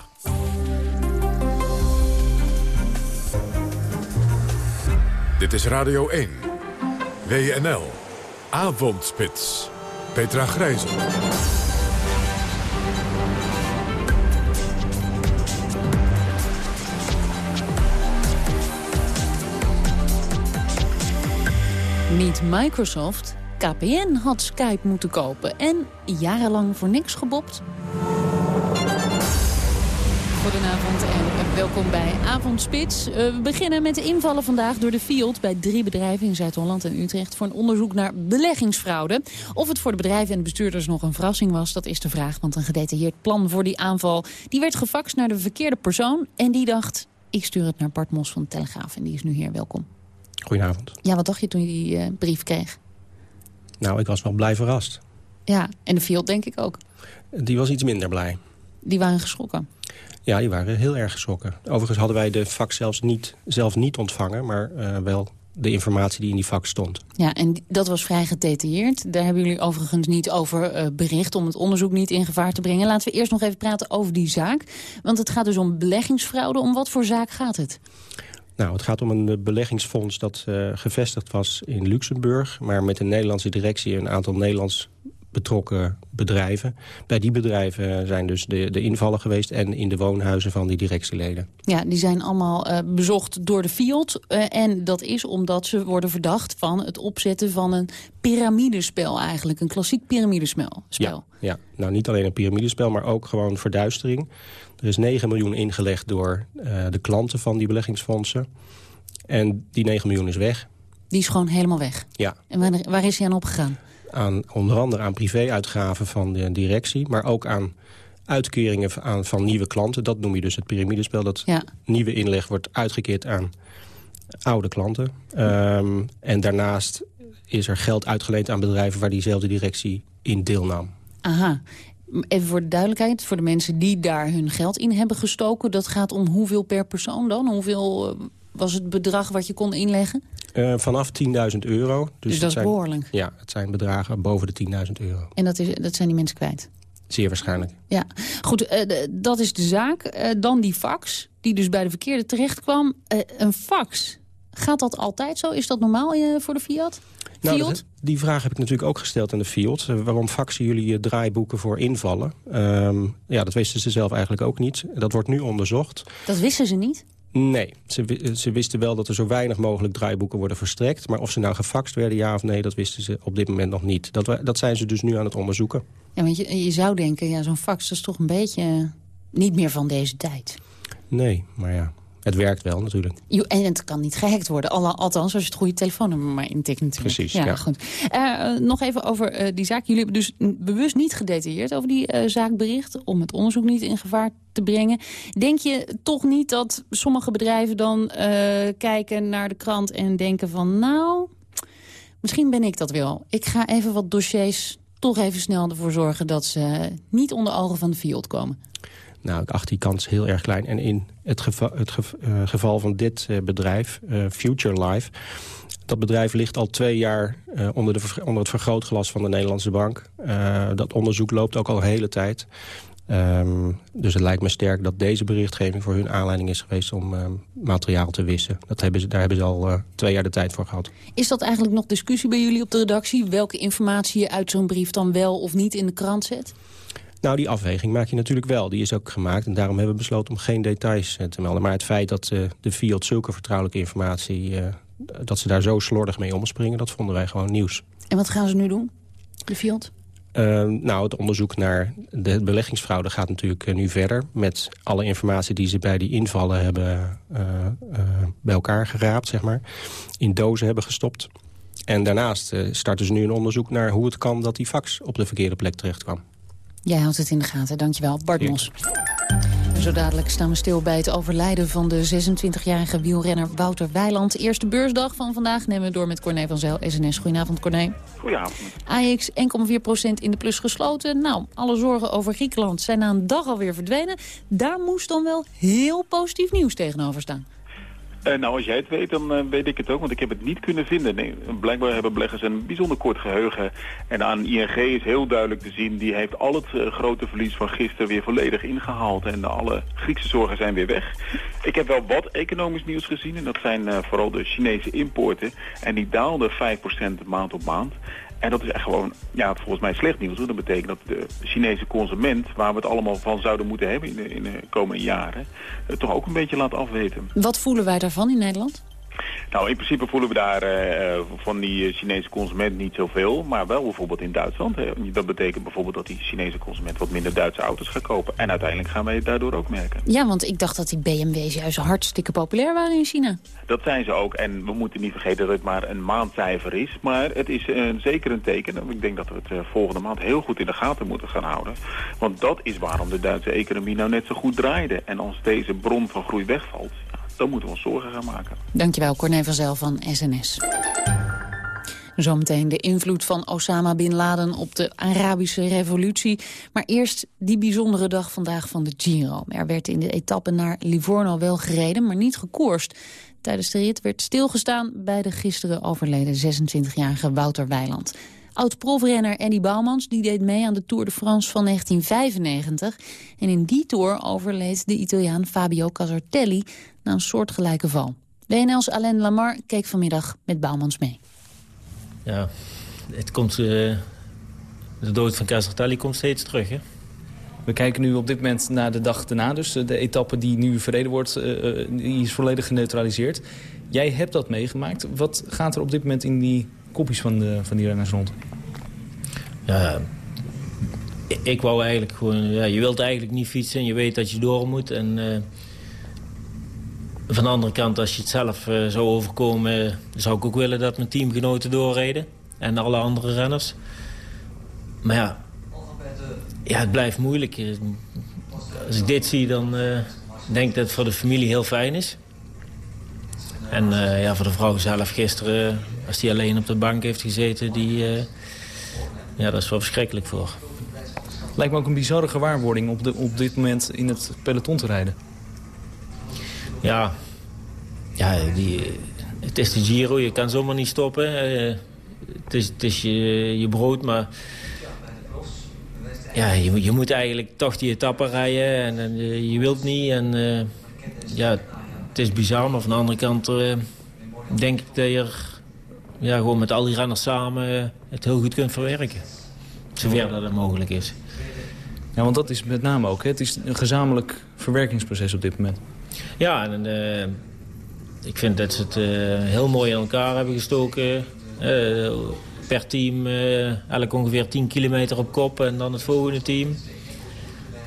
Dit is Radio 1. WNL. Avondspits. Petra Grijzel. Niet Microsoft. KPN had Skype moeten kopen en jarenlang voor niks gebopt. Goedenavond en welkom bij Avondspits. Uh, we beginnen met de invallen vandaag door de Field bij drie bedrijven in Zuid-Holland en Utrecht voor een onderzoek naar beleggingsfraude. Of het voor de bedrijven en de bestuurders nog een verrassing was, dat is de vraag. Want een gedetailleerd plan voor die aanval die werd gefaxt naar de verkeerde persoon. En die dacht, ik stuur het naar Bart Mos van de Telegraaf en die is nu hier. Welkom. Goedenavond. Ja, wat dacht je toen je die uh, brief kreeg? Nou, ik was wel blij verrast. Ja, en de Field denk ik ook. Die was iets minder blij. Die waren geschrokken? Ja, die waren heel erg geschrokken. Overigens hadden wij de fax zelfs niet, zelf niet ontvangen... maar uh, wel de informatie die in die fax stond. Ja, en dat was vrij gedetailleerd. Daar hebben jullie overigens niet over uh, bericht... om het onderzoek niet in gevaar te brengen. Laten we eerst nog even praten over die zaak. Want het gaat dus om beleggingsfraude. Om wat voor zaak gaat het? Nou, het gaat om een beleggingsfonds dat uh, gevestigd was in Luxemburg... maar met een Nederlandse directie een aantal Nederlands betrokken bedrijven. Bij die bedrijven zijn dus de, de invallen geweest... en in de woonhuizen van die directieleden. Ja, die zijn allemaal uh, bezocht door de FIOD. Uh, en dat is omdat ze worden verdacht van het opzetten van een piramidespel eigenlijk. Een klassiek piramidespel. Ja, ja, nou niet alleen een piramidespel, maar ook gewoon verduistering. Er is 9 miljoen ingelegd door uh, de klanten van die beleggingsfondsen. En die 9 miljoen is weg. Die is gewoon helemaal weg? Ja. En waar, waar is hij aan opgegaan? Aan, onder andere aan privéuitgaven van de directie... maar ook aan uitkeringen aan, van nieuwe klanten. Dat noem je dus het piramidespel. Dat ja. nieuwe inleg wordt uitgekeerd aan oude klanten. Um, en daarnaast is er geld uitgeleend aan bedrijven... waar diezelfde directie in deelnam. Aha. Even voor de duidelijkheid, voor de mensen die daar hun geld in hebben gestoken... dat gaat om hoeveel per persoon dan? Hoeveel was het bedrag wat je kon inleggen? Uh, vanaf 10.000 euro. Dus, dus dat is zijn, behoorlijk? Ja, het zijn bedragen boven de 10.000 euro. En dat, is, dat zijn die mensen kwijt? Zeer waarschijnlijk. Ja, goed, uh, dat is de zaak. Uh, dan die fax, die dus bij de verkeerde terecht kwam. een fax, gaat dat altijd zo? Is dat normaal voor de Fiat? Nou, dat, die vraag heb ik natuurlijk ook gesteld aan de Fiat. waarom faxen jullie draaiboeken voor invallen? Um, ja, dat wisten ze zelf eigenlijk ook niet. Dat wordt nu onderzocht. Dat wisten ze niet? Nee, ze, ze, wisten wel dat er zo weinig mogelijk draaiboeken worden verstrekt. Maar of ze nou gefaxt werden, ja of nee, dat wisten ze op dit moment nog niet. Dat, dat zijn ze dus nu aan het onderzoeken. Ja, want je, je zou denken, ja, zo'n fax is toch een beetje niet meer van deze tijd. Nee, maar ja, het werkt wel natuurlijk. En het kan niet gehackt worden. Althans, als je het goede telefoonnummer maar intikt natuurlijk. Precies, ja. ja. Goed. Uh, nog even over uh, die zaak. Jullie hebben dus bewust niet gedetailleerd over die uh, zaakbericht... om het onderzoek niet in gevaar te brengen. Denk je toch niet dat sommige bedrijven dan kijken naar de krant... en denken van, nou, misschien ben ik dat wel. Ik ga even wat dossiers toch even snel ervoor zorgen... dat ze niet onder ogen van de field komen. Nou, ik acht die kans heel erg klein. En in het, het uh, geval van dit uh, bedrijf, uh, Future Life... dat bedrijf ligt al twee jaar onder, de, onder het vergrootglas van de Nederlandse bank. dat onderzoek loopt ook al een hele tijd. Um, dus het lijkt me sterk dat deze berichtgeving voor hun aanleiding is geweest... om materiaal te wissen. Dat hebben ze, daar hebben ze al twee jaar de tijd voor gehad. Is dat eigenlijk nog discussie bij jullie op de redactie? Welke informatie je uit zo'n brief dan wel of niet in de krant zet? Nou, die afweging maak je natuurlijk wel. Die is ook gemaakt en daarom hebben we besloten om geen details te melden. Maar het feit dat uh, de Fiat zulke vertrouwelijke informatie... Uh, dat ze daar zo slordig mee omspringen, dat vonden wij gewoon nieuws. En wat gaan ze nu doen, de Fiat? Uh, nou, het onderzoek naar de beleggingsfraude gaat natuurlijk nu verder... met alle informatie die ze bij die invallen hebben bij elkaar geraapt, zeg maar. In dozen hebben gestopt. En daarnaast starten ze nu een onderzoek naar hoe het kan dat die fax op de verkeerde plek terecht kwam. Jij houdt het in de gaten, dankjewel. Bart Mos. Zo dadelijk staan we stil bij het overlijden van de 26-jarige wielrenner Wouter Weiland. Eerste beursdag van vandaag nemen we door met Corné van Zijl, SNS. Goedenavond, Corné. Goedenavond. AX 1,4% in de plus gesloten. Nou, alle zorgen over Griekenland zijn na een dag alweer verdwenen. Daar moest dan wel heel positief nieuws tegenover staan. Uh, nou, als jij het weet, dan uh, weet ik het ook, want ik heb het niet kunnen vinden. Nee, blijkbaar hebben beleggers een bijzonder kort geheugen. En aan ING is heel duidelijk te zien, die heeft al het uh, grote verlies van gisteren weer volledig ingehaald. En alle Griekse zorgen zijn weer weg. Ik heb wel wat economisch nieuws gezien en dat zijn vooral de Chinese importen. En die daalden 5% maand op maand. En dat is echt gewoon, ja, volgens mij slecht nieuws. Dat betekent dat de Chinese consument, waar we het allemaal van zouden moeten hebben in de, in de komende jaren, toch ook een beetje laat afweten. Wat voelen wij daarvan in Nederland? Nou, in principe voelen we daar uh, van die Chinese consument niet zoveel. Maar wel bijvoorbeeld in Duitsland. Hè. Dat betekent bijvoorbeeld dat die Chinese consument wat minder Duitse auto's gaat kopen. En uiteindelijk gaan wij het daardoor ook merken. Ja, want ik dacht dat die BMW's juist hartstikke populair waren in China. Dat zijn ze ook. En we moeten niet vergeten dat het maar een maandcijfer is. Maar het is uh, zeker een teken. Ik denk dat we het volgende maand heel goed in de gaten moeten gaan houden. Want dat is waarom de Duitse economie nou net zo goed draaide. En als deze bron van groei wegvalt dan moeten we ons zorgen gaan maken. Dankjewel, Corné van Zel van SNS. Zometeen de invloed van Osama Bin Laden op de Arabische revolutie. Maar eerst die bijzondere dag vandaag van de Giro. Er werd in de etappe naar Livorno wel gereden, maar niet gekoerst. Tijdens de rit werd stilgestaan bij de gisteren overleden 26-jarige Wouter Weiland. Oud-profrenner Eddie Bouwmans die deed mee aan de Tour de France van 1995. En in die Tour overleed de Italiaan Fabio Casartelli na een soortgelijke val. WNL's Alain Lamar keek vanmiddag met Bouwmans mee. Ja, het komt, uh, de dood van Casartelli komt steeds terug, hè? We kijken nu op dit moment naar de dag daarna. Dus de etappe die nu verreden wordt, uh, die is volledig geneutraliseerd. Jij hebt dat meegemaakt. Wat gaat er op dit moment in die kopjes van, de, van die renners rond? Ja, ik wou eigenlijk gewoon... Ja, je wilt eigenlijk niet fietsen en je weet dat je door moet. En uh, van de andere kant, als je het zelf uh, zou overkomen... zou ik ook willen dat mijn teamgenoten doorreden. En alle andere renners. Maar ja, ja het blijft moeilijk. Als ik dit zie, dan denk ik dat het voor de familie heel fijn is. En ja, voor de vrouw zelf gisteren, als die alleen op de bank heeft gezeten... die ja, dat is wel verschrikkelijk voor. Lijkt me ook een bizarre gewaarwording op, de, op dit moment in het peloton te rijden. Ja, ja die, het is de Giro, je kan zomaar niet stoppen. Uh, het is, het is je, je brood, maar ja, je, je moet eigenlijk toch die etappe rijden en, en je wilt niet. En, ja, het is bizar, maar van de andere kant denk ik dat je ja, gewoon met al die renners samen het heel goed kunt verwerken. Zover dat het mogelijk is. Ja, want dat is met name ook. Hè? Het is een gezamenlijk verwerkingsproces op dit moment. Ja, en uh, ik vind dat ze het heel mooi in elkaar hebben gestoken. Per team elk ongeveer 10 kilometer op kop en dan het volgende team.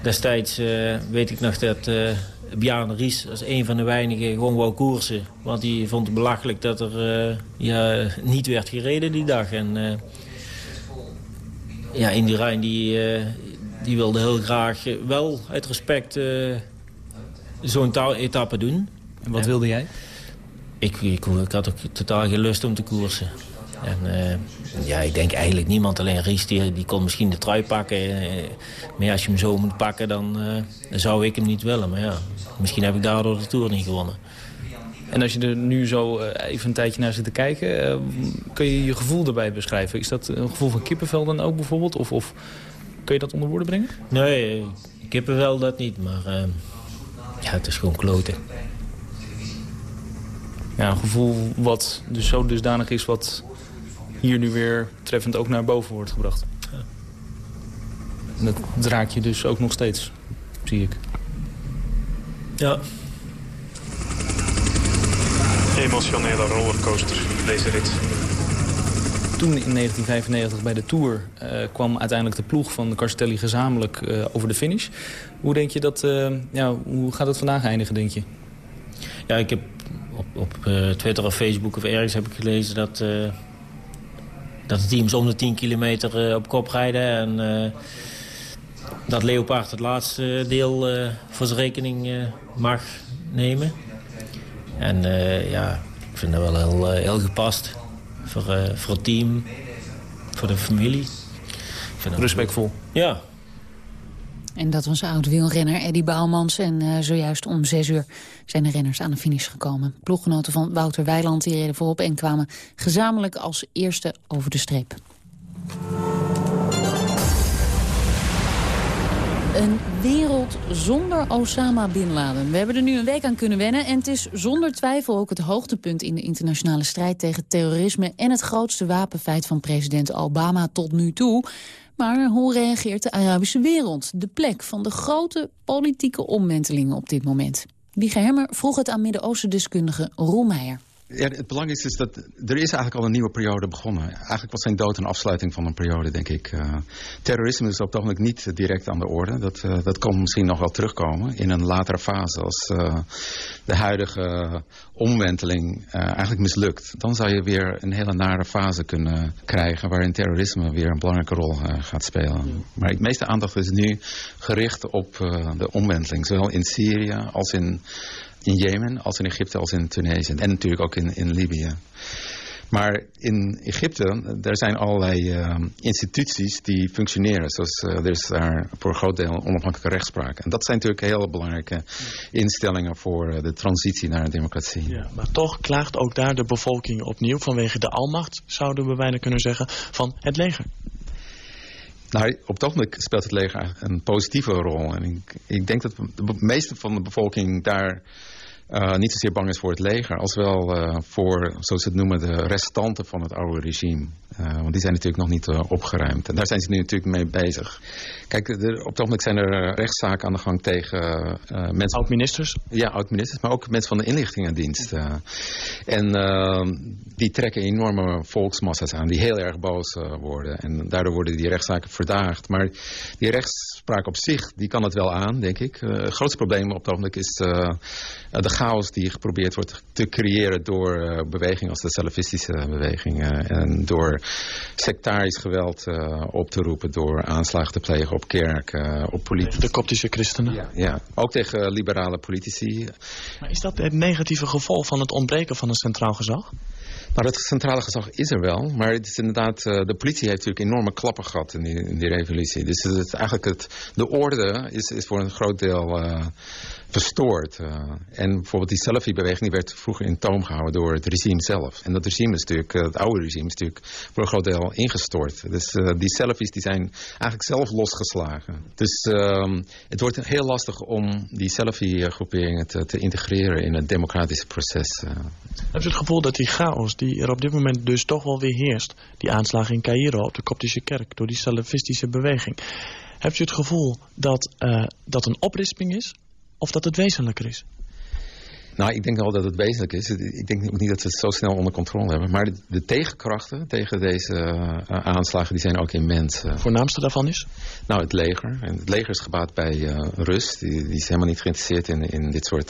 Destijds weet ik nog dat Bjarne Ries als een van de weinigen gewoon wou koersen. Want die vond het belachelijk dat er uh, ja, niet werd gereden die dag. En uh, ja, Indy Rijn die, uh, die wilde heel graag wel uit respect zo'n etappe doen. En wat wilde jij? Ik, ik, ik, had ook totaal geen lust om te koersen. En ja, ik denk eigenlijk niemand. Alleen Ries die, die kon misschien de trui pakken. maar als je hem zo moet pakken, dan, dan zou ik hem niet willen. Maar ja, Misschien heb ik daardoor de Tour niet gewonnen. En als je er nu zo eh, even een tijdje naar zit te kijken... Kun je je gevoel daarbij beschrijven? Is dat een gevoel van kippenvel dan ook bijvoorbeeld? Of, of kun je dat onder woorden brengen? Nee, kippenvel dat niet. Maar ja, het is gewoon kloten. Ja, een gevoel wat dus zo dusdanig is... wat hier nu weer treffend ook naar boven wordt gebracht. Ja. En dat draak je dus ook nog steeds, zie ik. Ja. Emotionele rollercoaster, deze rit. Toen in 1995 bij de Tour uh, kwam uiteindelijk de ploeg van Carstelli gezamenlijk uh, over de finish. Hoe denk je dat, uh, ja, hoe gaat het vandaag eindigen, denk je? Ja, ik heb op, op Twitter of Facebook of ergens heb ik gelezen dat, dat de teams om de 10 kilometer op kop rijden. En dat Leopard het laatste deel uh, voor zijn rekening mag nemen. En ja, ik vind dat wel heel, heel gepast voor, voor het team, voor de familie. Respectvol. Ja. En dat was oud-wielrenner Eddie Bouwmans. En zojuist om zes uur zijn de renners aan de finish gekomen. Ploeggenoten van Wouter Weiland die reden voorop en kwamen gezamenlijk als eerste over de streep. Een wereld zonder Osama Bin Laden. We hebben er nu een week aan kunnen wennen... en het is zonder twijfel ook het hoogtepunt in de internationale strijd tegen terrorisme... en het grootste wapenfeit van president Obama tot nu toe. Maar hoe reageert de Arabische wereld? De plek van de grote politieke omwentelingen op dit moment. Wieger Hemmer vroeg het aan Midden-Oosten-deskundige Roel Meijer. Ja, het belangrijkste is dat er is eigenlijk al een nieuwe periode begonnen. Eigenlijk was zijn dood een afsluiting van een periode, denk ik. Uh, terrorisme is op het ogenblik niet direct aan de orde. Dat, uh, dat kan misschien nog wel terugkomen in een latere fase. Als uh, de huidige omwenteling eigenlijk mislukt. Dan zou je weer een hele nare fase kunnen krijgen... waarin terrorisme weer een belangrijke rol gaat spelen. Maar het meeste aandacht is nu gericht op de omwenteling. Zowel in Syrië als in in Jemen, als in Egypte, als in Tunesië. En natuurlijk ook in, in Libië. Maar in Egypte, er zijn allerlei uh, instituties die functioneren. Zoals uh, er is daar voor een groot deel onafhankelijke rechtspraak. En dat zijn natuurlijk hele belangrijke instellingen voor uh, de transitie naar een democratie. Ja, maar toch klaagt ook daar de bevolking opnieuw vanwege de almacht, zouden we bijna kunnen zeggen, van het leger. Nou, op het ogenblik speelt het leger een positieve rol. En ik, ik denk dat de meeste van de bevolking daar uh, niet zozeer bang is voor het leger... als wel uh, voor, zoals ze het noemen, de restanten van het oude regime. Uh, want die zijn natuurlijk nog niet opgeruimd. En daar zijn ze nu natuurlijk mee bezig. Kijk, er, op het ogenblik zijn er rechtszaken aan de gang tegen mensen... Oud-ministers? Ja, oud-ministers, maar ook mensen van de inlichtingendienst. en die trekken enorme volksmassa's aan die heel erg boos worden. En daardoor worden die rechtszaken verdaagd. Maar die rechtspraak op zich, die kan het wel aan, denk ik. het grootste probleem op het ogenblik is de chaos die geprobeerd wordt te creëren door uh, bewegingen als de salafistische bewegingen. En door sectarisch geweld uh, op te roepen, door aanslagen te plegen op kerken, op politici. De koptische christenen? Ja, ja, ook tegen liberale politici. Maar is dat het negatieve gevolg van het ontbreken van een centraal gezag? Nou, dat centrale gezag is er wel. Maar het is inderdaad, uh, de politie heeft natuurlijk enorme klappen gehad in die, in die revolutie. Dus het, eigenlijk het, de orde is, is voor een groot deel verstoord. Uh, en bijvoorbeeld die Salafi-beweging die werd vroeger in toom gehouden door het regime zelf. En dat regime is natuurlijk, het oude regime is natuurlijk voor een groot deel ingestort. Dus die Salafis die zijn eigenlijk zelf losgeslagen. Dus ehm, het wordt heel lastig om die Salafi-groeperingen te, te, integreren in het democratische proces. Heb je het gevoel dat die chaos die er op dit moment dus toch wel weer heerst... die aanslagen in Cairo op de Koptische kerk door die salafistische beweging... heb je het gevoel dat dat een oprisping is of dat het wezenlijker is? Nou, ik denk wel dat het wezenlijk is. Ik denk ook niet dat ze het zo snel onder controle hebben. Maar de, de tegenkrachten tegen deze uh, aanslagen die zijn ook immens. Uh. Voornaamste daarvan is? Nou, het leger. En het leger is gebaat bij uh, rust. Die, die, is helemaal niet geïnteresseerd in, in dit soort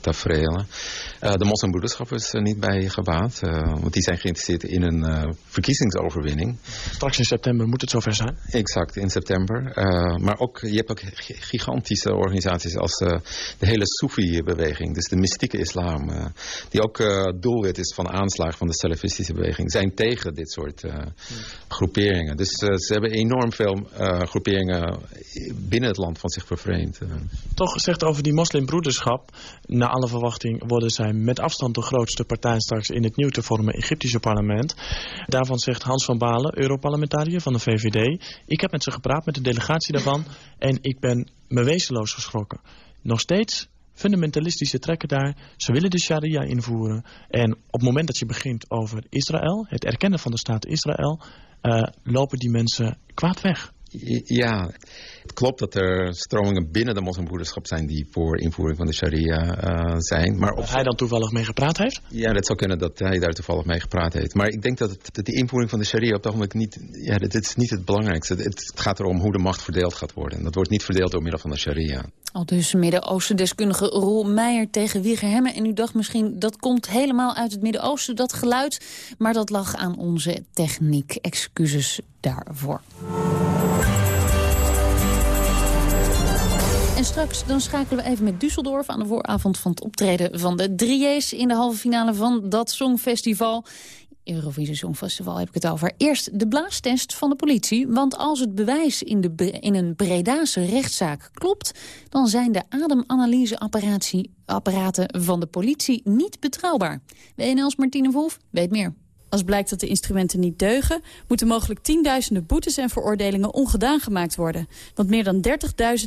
tafereelen. de moslimbroederschap is er niet bij gebaat. want die zijn geïnteresseerd in een verkiezingsoverwinning. Straks in september moet het zover zijn? Exact, in september. maar ook, je hebt ook gigantische organisaties als de hele Soefi-beweging. Dus de mystieke islam, uh, die ook uh, doelwit is van aanslagen van de salafistische beweging, zijn tegen dit soort uh, groeperingen. Dus ze hebben enorm veel groeperingen binnen het land van zich vervreemd. Toch gezegd over die moslimbroederschap, naar alle verwachting worden zij met afstand de grootste partij straks in het nieuw te vormen Egyptische parlement. Daarvan zegt Hans van Balen, Europarlementariër van de VVD, ik heb met ze gepraat, met de delegatie daarvan, en ik ben me wezenloos geschrokken. Nog steeds fundamentalistische trekken daar. Ze willen de sharia invoeren. En op het moment dat je begint over Israël, het erkennen van de staat Israël, uh, lopen die mensen kwaad weg. Ja, het klopt dat er stromingen binnen de moslimbroederschap zijn die voor invoering van de sharia uh, zijn. Maar of hij dan toevallig mee gepraat heeft? Ja, dat zou kunnen dat hij daar toevallig mee gepraat heeft. Maar ik denk dat, het, dat die invoering van de sharia op het ogenblik niet... Ja, dit, is niet het belangrijkste. Het, gaat erom hoe de macht verdeeld gaat worden. Dat wordt niet verdeeld door middel van de sharia. Al dus Midden-Oosten-deskundige Roel Meijer tegen Wieger Hemme. En u dacht misschien, dat komt helemaal uit het Midden-Oosten, dat geluid. Maar dat lag aan onze techniek. Excuses daarvoor. En straks dan schakelen we even met Düsseldorf aan de vooravond van het optreden van de Drieërs in de halve finale van dat Songfestival. Eurovisie Songfestival heb ik het over. Eerst de blaastest van de politie. Want als het bewijs in, de, in een Bredase rechtszaak klopt... dan zijn de ademanalyseapparaten van de politie niet betrouwbaar. WNL's Martine Wolf weet meer. Als blijkt dat de instrumenten niet deugen... moeten mogelijk tienduizenden boetes en veroordelingen ongedaan gemaakt worden. Want meer dan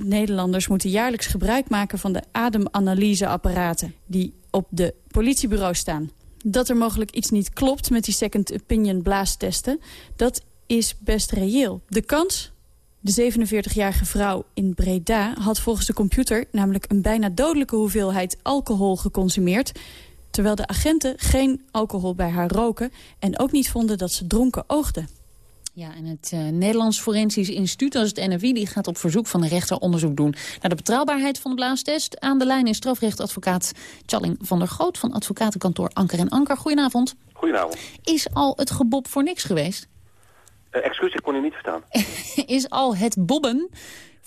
30.000 Nederlanders moeten jaarlijks gebruik maken... van de ademanalyseapparaten die op de politiebureaus staan. Dat er mogelijk iets niet klopt met die second opinion blaastesten... dat is best reëel. De kans de 47-jarige vrouw in Breda had volgens de computer namelijk een bijna dodelijke hoeveelheid alcohol geconsumeerd terwijl de agenten geen alcohol bij haar roken... en ook niet vonden dat ze dronken oogde. Ja, en het uh, Nederlands Forensisch Instituut, als het NFI... die gaat op verzoek van de rechter onderzoek doen naar de betrouwbaarheid van de blaastest. Aan de lijn is strafrechtadvocaat Challing van der Groot... van advocatenkantoor Anker en Anker. Goedenavond. Goedenavond. Is al het gebob voor niks geweest? Uh, excuus, ik kon u niet verstaan. <laughs> is al het bobben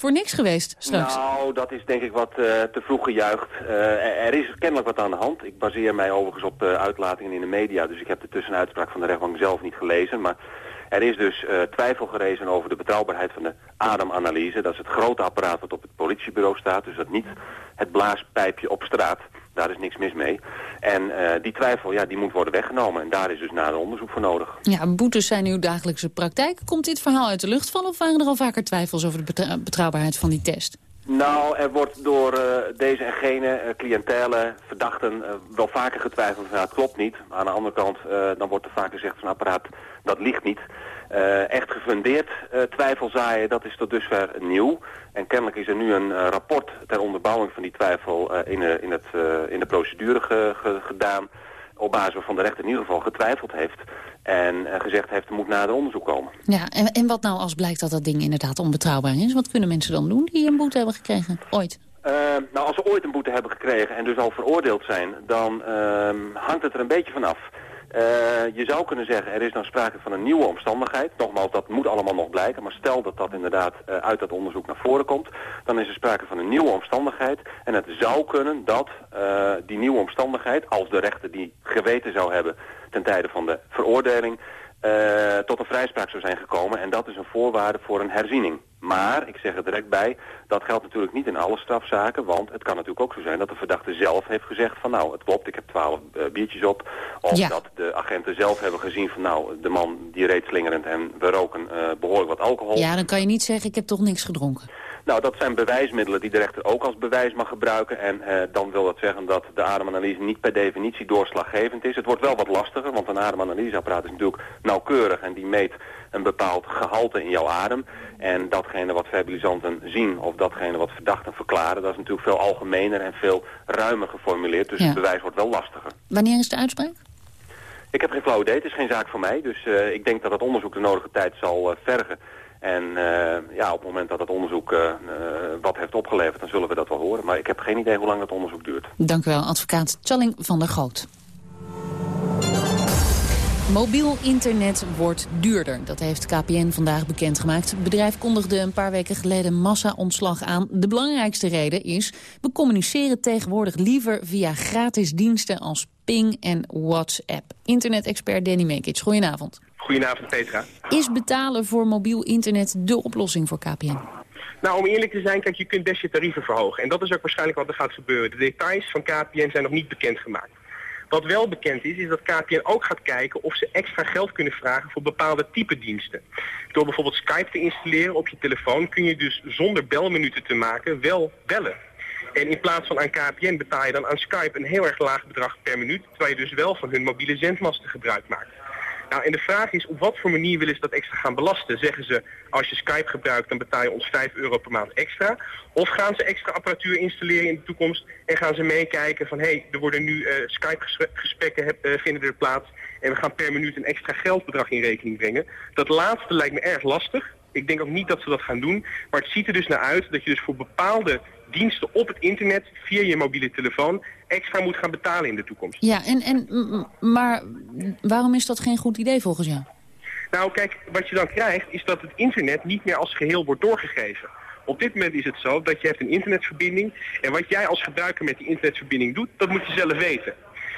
voor niks geweest straks? Nou, dat is denk ik wat uh, te vroeg gejuicht. Uh, er is kennelijk wat aan de hand. Ik baseer mij overigens op uh, uitlatingen in de media... dus ik heb de tussenuitspraak van de rechtbank zelf niet gelezen... maar er is dus twijfel gerezen over de betrouwbaarheid van de ademanalyse. Dat is het grote apparaat wat op het politiebureau staat. Dus dat niet het blaaspijpje op straat. Daar is niks mis mee. En uh, die twijfel ja, die moet worden weggenomen. En daar is dus nader onderzoek voor nodig. Ja, boetes zijn uw dagelijkse praktijk. Komt dit verhaal uit de lucht vallen of waren er al vaker twijfels over de betra betrouwbaarheid van die test? Nou, er wordt door uh, deze en gene uh, cliëntelen, verdachten, uh, wel vaker getwijfeld van het klopt niet. Maar aan de andere kant, dan wordt er vaak gezegd van apparaat, dat ligt niet. Echt gefundeerd twijfel zaaien, dat is tot dusver nieuw. En kennelijk is er nu een rapport ter onderbouwing van die twijfel in, in, het, in de procedure ge, ge, gedaan. Op basis waarvan de rechter in ieder geval getwijfeld heeft. En uh, gezegd heeft, er moet nader onderzoek komen. Ja, en, en wat nou als blijkt dat dat ding inderdaad onbetrouwbaar is? Wat kunnen mensen dan doen die een boete hebben gekregen? Ooit? Uh, nou, als ze ooit een boete hebben gekregen en dus al veroordeeld zijn... dan uh, hangt het er een beetje vanaf. Uh, je zou kunnen zeggen, er is nou sprake van een nieuwe omstandigheid. Nogmaals, dat moet allemaal nog blijken. Maar stel dat dat inderdaad uh, uit dat onderzoek naar voren komt... dan is er sprake van een nieuwe omstandigheid. En het zou kunnen dat uh, die nieuwe omstandigheid... als de rechter die geweten zou hebben ten tijde van de veroordeling... Uh, tot een vrijspraak zou zijn gekomen. En dat is een voorwaarde voor een herziening. Maar, ik zeg er direct bij, dat geldt natuurlijk niet in alle strafzaken. Want het kan natuurlijk ook zo zijn dat de verdachte zelf heeft gezegd van... nou, het klopt, ik heb twaalf uh, biertjes op. Of ja. dat de agenten zelf hebben gezien van... nou, de man die reed slingerend en we roken uh, behoorlijk wat alcohol. Ja, dan kan je niet zeggen, ik heb toch niks gedronken. Nou, dat zijn bewijsmiddelen die de rechter ook als bewijs mag gebruiken. En uh, dan wil dat zeggen dat de ademanalyse niet per definitie doorslaggevend is. Het wordt wel wat lastiger, want een ademanalyseapparaat is natuurlijk nauwkeurig en die meet een bepaald gehalte in jouw adem. En datgene wat verbilisanten zien of datgene wat verdachten verklaren, dat is natuurlijk veel algemener en veel ruimer geformuleerd. Dus ja. het bewijs wordt wel lastiger. Wanneer is de uitspraak? Ik heb geen flauw idee, het is geen zaak voor mij. Dus uh, ik denk dat het onderzoek de nodige tijd zal uh, vergen. En uh, ja, op het moment dat het onderzoek uh, uh, wat heeft opgeleverd, dan zullen we dat wel horen. Maar ik heb geen idee hoe lang dat onderzoek duurt. Dank u wel, advocaat Challing van der Goot. Mobiel internet wordt duurder. Dat heeft KPN vandaag bekendgemaakt. Het bedrijf kondigde een paar weken geleden massa-ontslag aan. De belangrijkste reden is... we communiceren tegenwoordig liever via gratis diensten als Ping en WhatsApp. Internet-expert Danny Mekic, goedenavond. Goedenavond, Petra. Is betalen voor mobiel internet de oplossing voor KPN? Nou, om eerlijk te zijn, kijk, je kunt best je tarieven verhogen. En dat is ook waarschijnlijk wat er gaat gebeuren. De details van KPN zijn nog niet bekendgemaakt. Wat wel bekend is, is dat KPN ook gaat kijken of ze extra geld kunnen vragen voor bepaalde type diensten. Door bijvoorbeeld Skype te installeren op je telefoon kun je dus zonder belminuten te maken wel bellen. En in plaats van aan KPN betaal je dan aan Skype een heel erg laag bedrag per minuut, terwijl je dus wel van hun mobiele zendmasten gebruik maakt. Nou, en de vraag is op wat voor manier willen ze dat extra gaan belasten? Zeggen ze, als je Skype gebruikt, dan betaal je ons 5 euro per maand extra? Of gaan ze extra apparatuur installeren in de toekomst en gaan ze meekijken van... hé, hey, er worden nu uh, Skype-gesprekken uh, vinden er plaats... en we gaan per minuut een extra geldbedrag in rekening brengen. Dat laatste lijkt me erg lastig. Ik denk ook niet dat ze dat gaan doen. Maar het ziet er dus naar uit dat je dus voor bepaalde diensten op het internet via je mobiele telefoon extra moet gaan betalen in de toekomst. Ja, en, en, maar waarom is dat geen goed idee volgens jou? Nou, kijk, wat je dan krijgt is dat het internet niet meer als geheel wordt doorgegeven. Op dit moment is het zo dat je hebt een internetverbinding en wat jij als gebruiker met die internetverbinding doet, dat moet je zelf weten.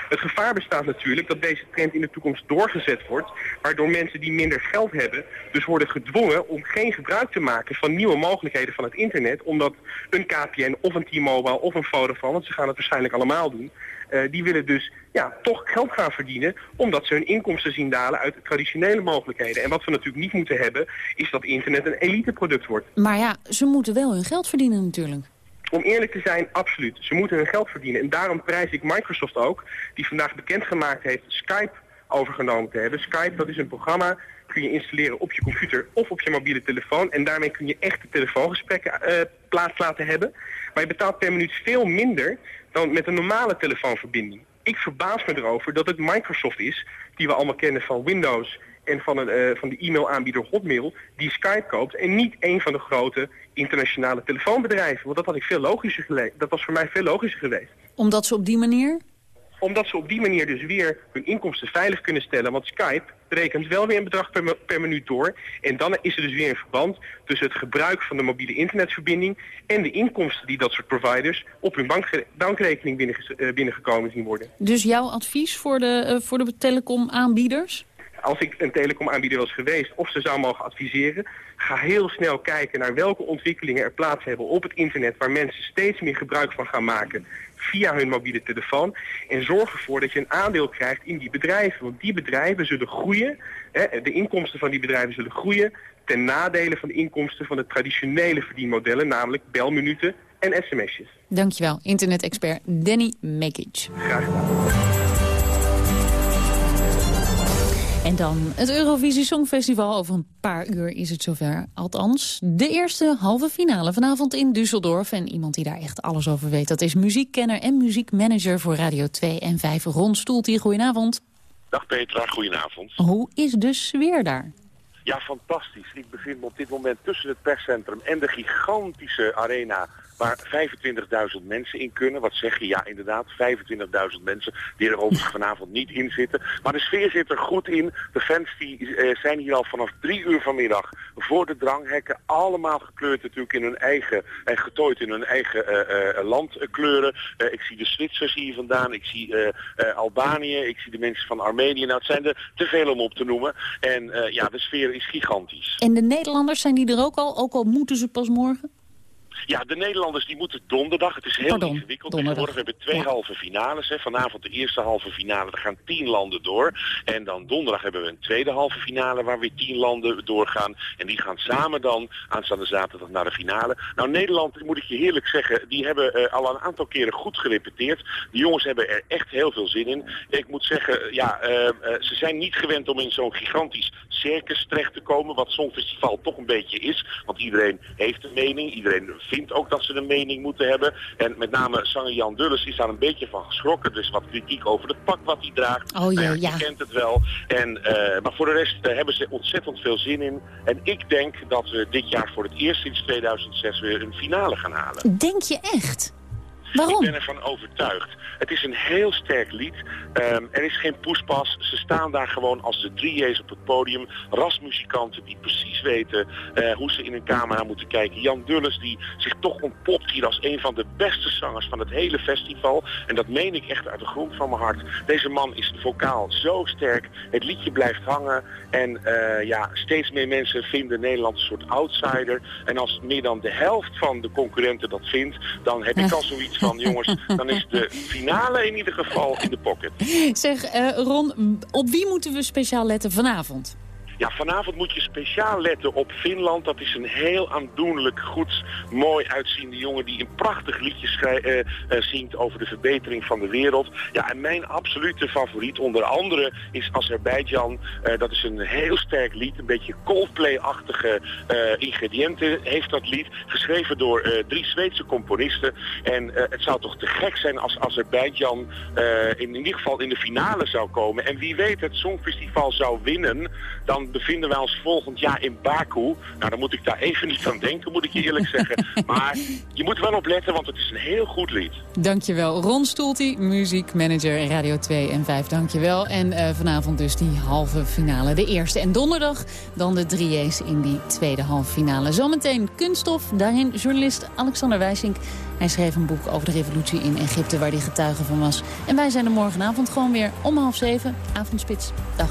Het gevaar bestaat natuurlijk dat deze trend in de toekomst doorgezet wordt, waardoor mensen die minder geld hebben dus worden gedwongen om geen gebruik te maken van nieuwe mogelijkheden van het internet, omdat een KPN of een T-Mobile of een Vodafone, want ze gaan het waarschijnlijk allemaal doen, uh, die willen dus ja, toch geld gaan verdienen omdat ze hun inkomsten zien dalen uit traditionele mogelijkheden. En wat we natuurlijk niet moeten hebben is dat internet een eliteproduct wordt. Maar ja, ze moeten wel hun geld verdienen natuurlijk. Om eerlijk te zijn, absoluut. Ze moeten hun geld verdienen. En daarom prijs ik Microsoft ook, die vandaag bekendgemaakt heeft Skype overgenomen te hebben. Skype, dat is een programma, kun je installeren op je computer of op je mobiele telefoon. En daarmee kun je echte telefoongesprekken uh, plaats laten hebben. Maar je betaalt per minuut veel minder dan met een normale telefoonverbinding. Ik verbaas me erover dat het Microsoft is, die we allemaal kennen van Windows en van, een, uh, van de e-mailaanbieder Hotmail, die Skype koopt en niet een van de grote internationale telefoonbedrijven. Want dat had ik veel logischer gelezen. Dat was voor mij veel logischer geweest. Omdat ze op die manier? Omdat ze op die manier dus weer hun inkomsten veilig kunnen stellen. Want Skype rekent wel weer een bedrag per, per minuut door. En dan is er dus weer een verband tussen het gebruik van de mobiele internetverbinding... en de inkomsten die dat soort providers op hun bank, bankrekening binnen, uh, binnengekomen zien worden. Dus jouw advies voor de, uh, voor de telecomaanbieders? Als ik een telecomaanbieder was geweest of ze zou mogen adviseren, ga heel snel kijken naar welke ontwikkelingen er plaats hebben op het internet waar mensen steeds meer gebruik van gaan maken via hun mobiele telefoon. En zorg ervoor dat je een aandeel krijgt in die bedrijven. Want die bedrijven zullen groeien, hè, de inkomsten van die bedrijven zullen groeien ten nadele van de inkomsten van de traditionele verdienmodellen, namelijk belminuten en sms'jes. Dankjewel, internet-expert Danny Mekic. Graag gedaan. En dan het Eurovisie Songfestival. Over een paar uur is het zover. Althans, de eerste halve finale vanavond in Düsseldorf. En iemand die daar echt alles over weet, dat is muziekkenner en muziekmanager voor Radio 2 en 5. Ron Stoeltier, goedenavond. Dag Petra, goedenavond. Hoe is de sfeer daar? Ja, fantastisch. Ik bevind me op dit moment tussen het perscentrum en de gigantische arena waar 25.000 mensen in kunnen. Wat zeg je? Ja, inderdaad, 25.000 mensen die er overigens vanavond niet in zitten. Maar de sfeer zit er goed in. De fans die, eh, zijn hier al vanaf drie uur vanmiddag voor de dranghekken. Allemaal gekleurd natuurlijk in hun eigen, en getooid in hun eigen uh, uh, landkleuren. ik zie de Zwitsers hier vandaan, ik zie Albanië, ik zie de mensen van Armenië. Nou, het zijn er te veel om op te noemen. En ja, de sfeer is gigantisch. En de Nederlanders, zijn die er ook al? Ook al moeten ze pas morgen? Ja, de Nederlanders die moeten donderdag. Het is heel Pardon, ingewikkeld tegenwoordig. We hebben twee halve finales. Hè. Vanavond de eerste halve finale. Er gaan tien landen door. En dan donderdag hebben we een tweede halve finale waar weer tien landen doorgaan. En die gaan samen dan aanstaande zaterdag naar de finale. Nou, Nederland, moet ik je heerlijk zeggen, die hebben uh, al een aantal keren goed gerepeteerd. De jongens hebben er echt heel veel zin in. Ik moet zeggen, ja, uh, uh, ze zijn niet gewend om in zo'n gigantisch circus terecht te komen. Wat Songfestival toch een beetje is. Want iedereen heeft een mening. Iedereen vindt ook dat ze een mening moeten hebben. En met name zanger Jan Dulles is daar een beetje van geschrokken. Dus wat kritiek over het pak wat hij draagt. Oh ja, ja. Je kent het wel. En, uh, maar voor de rest uh, hebben ze ontzettend veel zin in. En ik denk dat we dit jaar voor het eerst sinds 2006 weer een finale gaan halen. Denk je echt? Waarom? Ik ben ervan overtuigd. Het is een heel sterk lied. Um, er is geen poespas. Ze staan daar gewoon als de drieërs op het podium. Rasmuzikanten die precies weten uh, hoe ze in een camera moeten kijken. Jan Dulles die zich toch ontpopt hier als een van de beste zangers van het hele festival. En dat meen ik echt uit de grond van mijn hart. Deze man is vocaal zo sterk. Het liedje blijft hangen. En uh, ja, steeds meer mensen vinden Nederland een soort outsider. En als meer dan de helft van de concurrenten dat vindt, dan heb ik al zoiets van jongens, <laughs> dan is de finale in ieder geval in de pocket. Zeg, uh, Ron, op wie moeten we speciaal letten vanavond? Ja, vanavond moet je speciaal letten op Finland. Dat is een heel aandoenlijk, goed, mooi uitziende jongen die een prachtig liedje uh, zingt over de verbetering van de wereld. Ja, en mijn absolute favoriet onder andere is Azerbeidzjan. Uh, dat is een heel sterk lied, een beetje Coldplay-achtige ingrediënten heeft dat lied. Geschreven door drie Zweedse componisten. En het zou toch te gek zijn als Azerbeidzjan in, in ieder geval in de finale zou komen. En wie weet het Songfestival zou winnen, dan bevinden wij ons volgend jaar in Baku. Nou, dan moet ik daar even niet aan denken, moet ik je eerlijk zeggen. <laughs> Maar je moet wel opletten, want het is een heel goed lied. Dankjewel. Ron Stoelty, muziekmanager Radio 2 en 5. Dankjewel. En uh, vanavond dus die halve finale. De eerste. En donderdag dan de drieërs in die tweede halve finale. Zometeen kunststof. Daarin journalist Alexander Wijsink. Hij schreef een boek over de revolutie in Egypte waar hij getuige van was. En wij zijn er morgenavond gewoon weer om half zeven. Avondspits. Dag.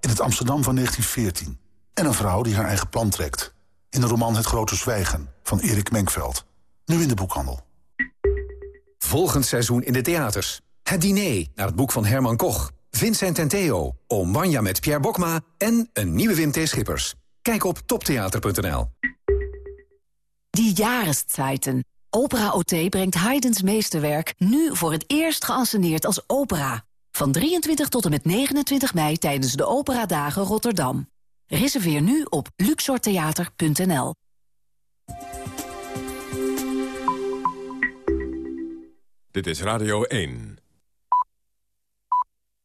In het Amsterdam van 1914. En een vrouw die haar eigen plan trekt. In de roman Het Grote Zwijgen van Erik Menkveld. Nu in de boekhandel. Volgend seizoen in de theaters. Het diner naar het boek van Herman Koch. Vincent en Theo, Oom Wanja met Pierre Bokma en een nieuwe Wim T. Schippers. Kijk op toptheater.nl. Die Jahreszeiten. Opera OT brengt Haydn's meesterwerk nu voor het eerst geanceneerd als opera. Van 23 tot en met 29 mei tijdens de Operadagen Rotterdam. Reserveer nu op luxortheater.nl. Dit is Radio 1.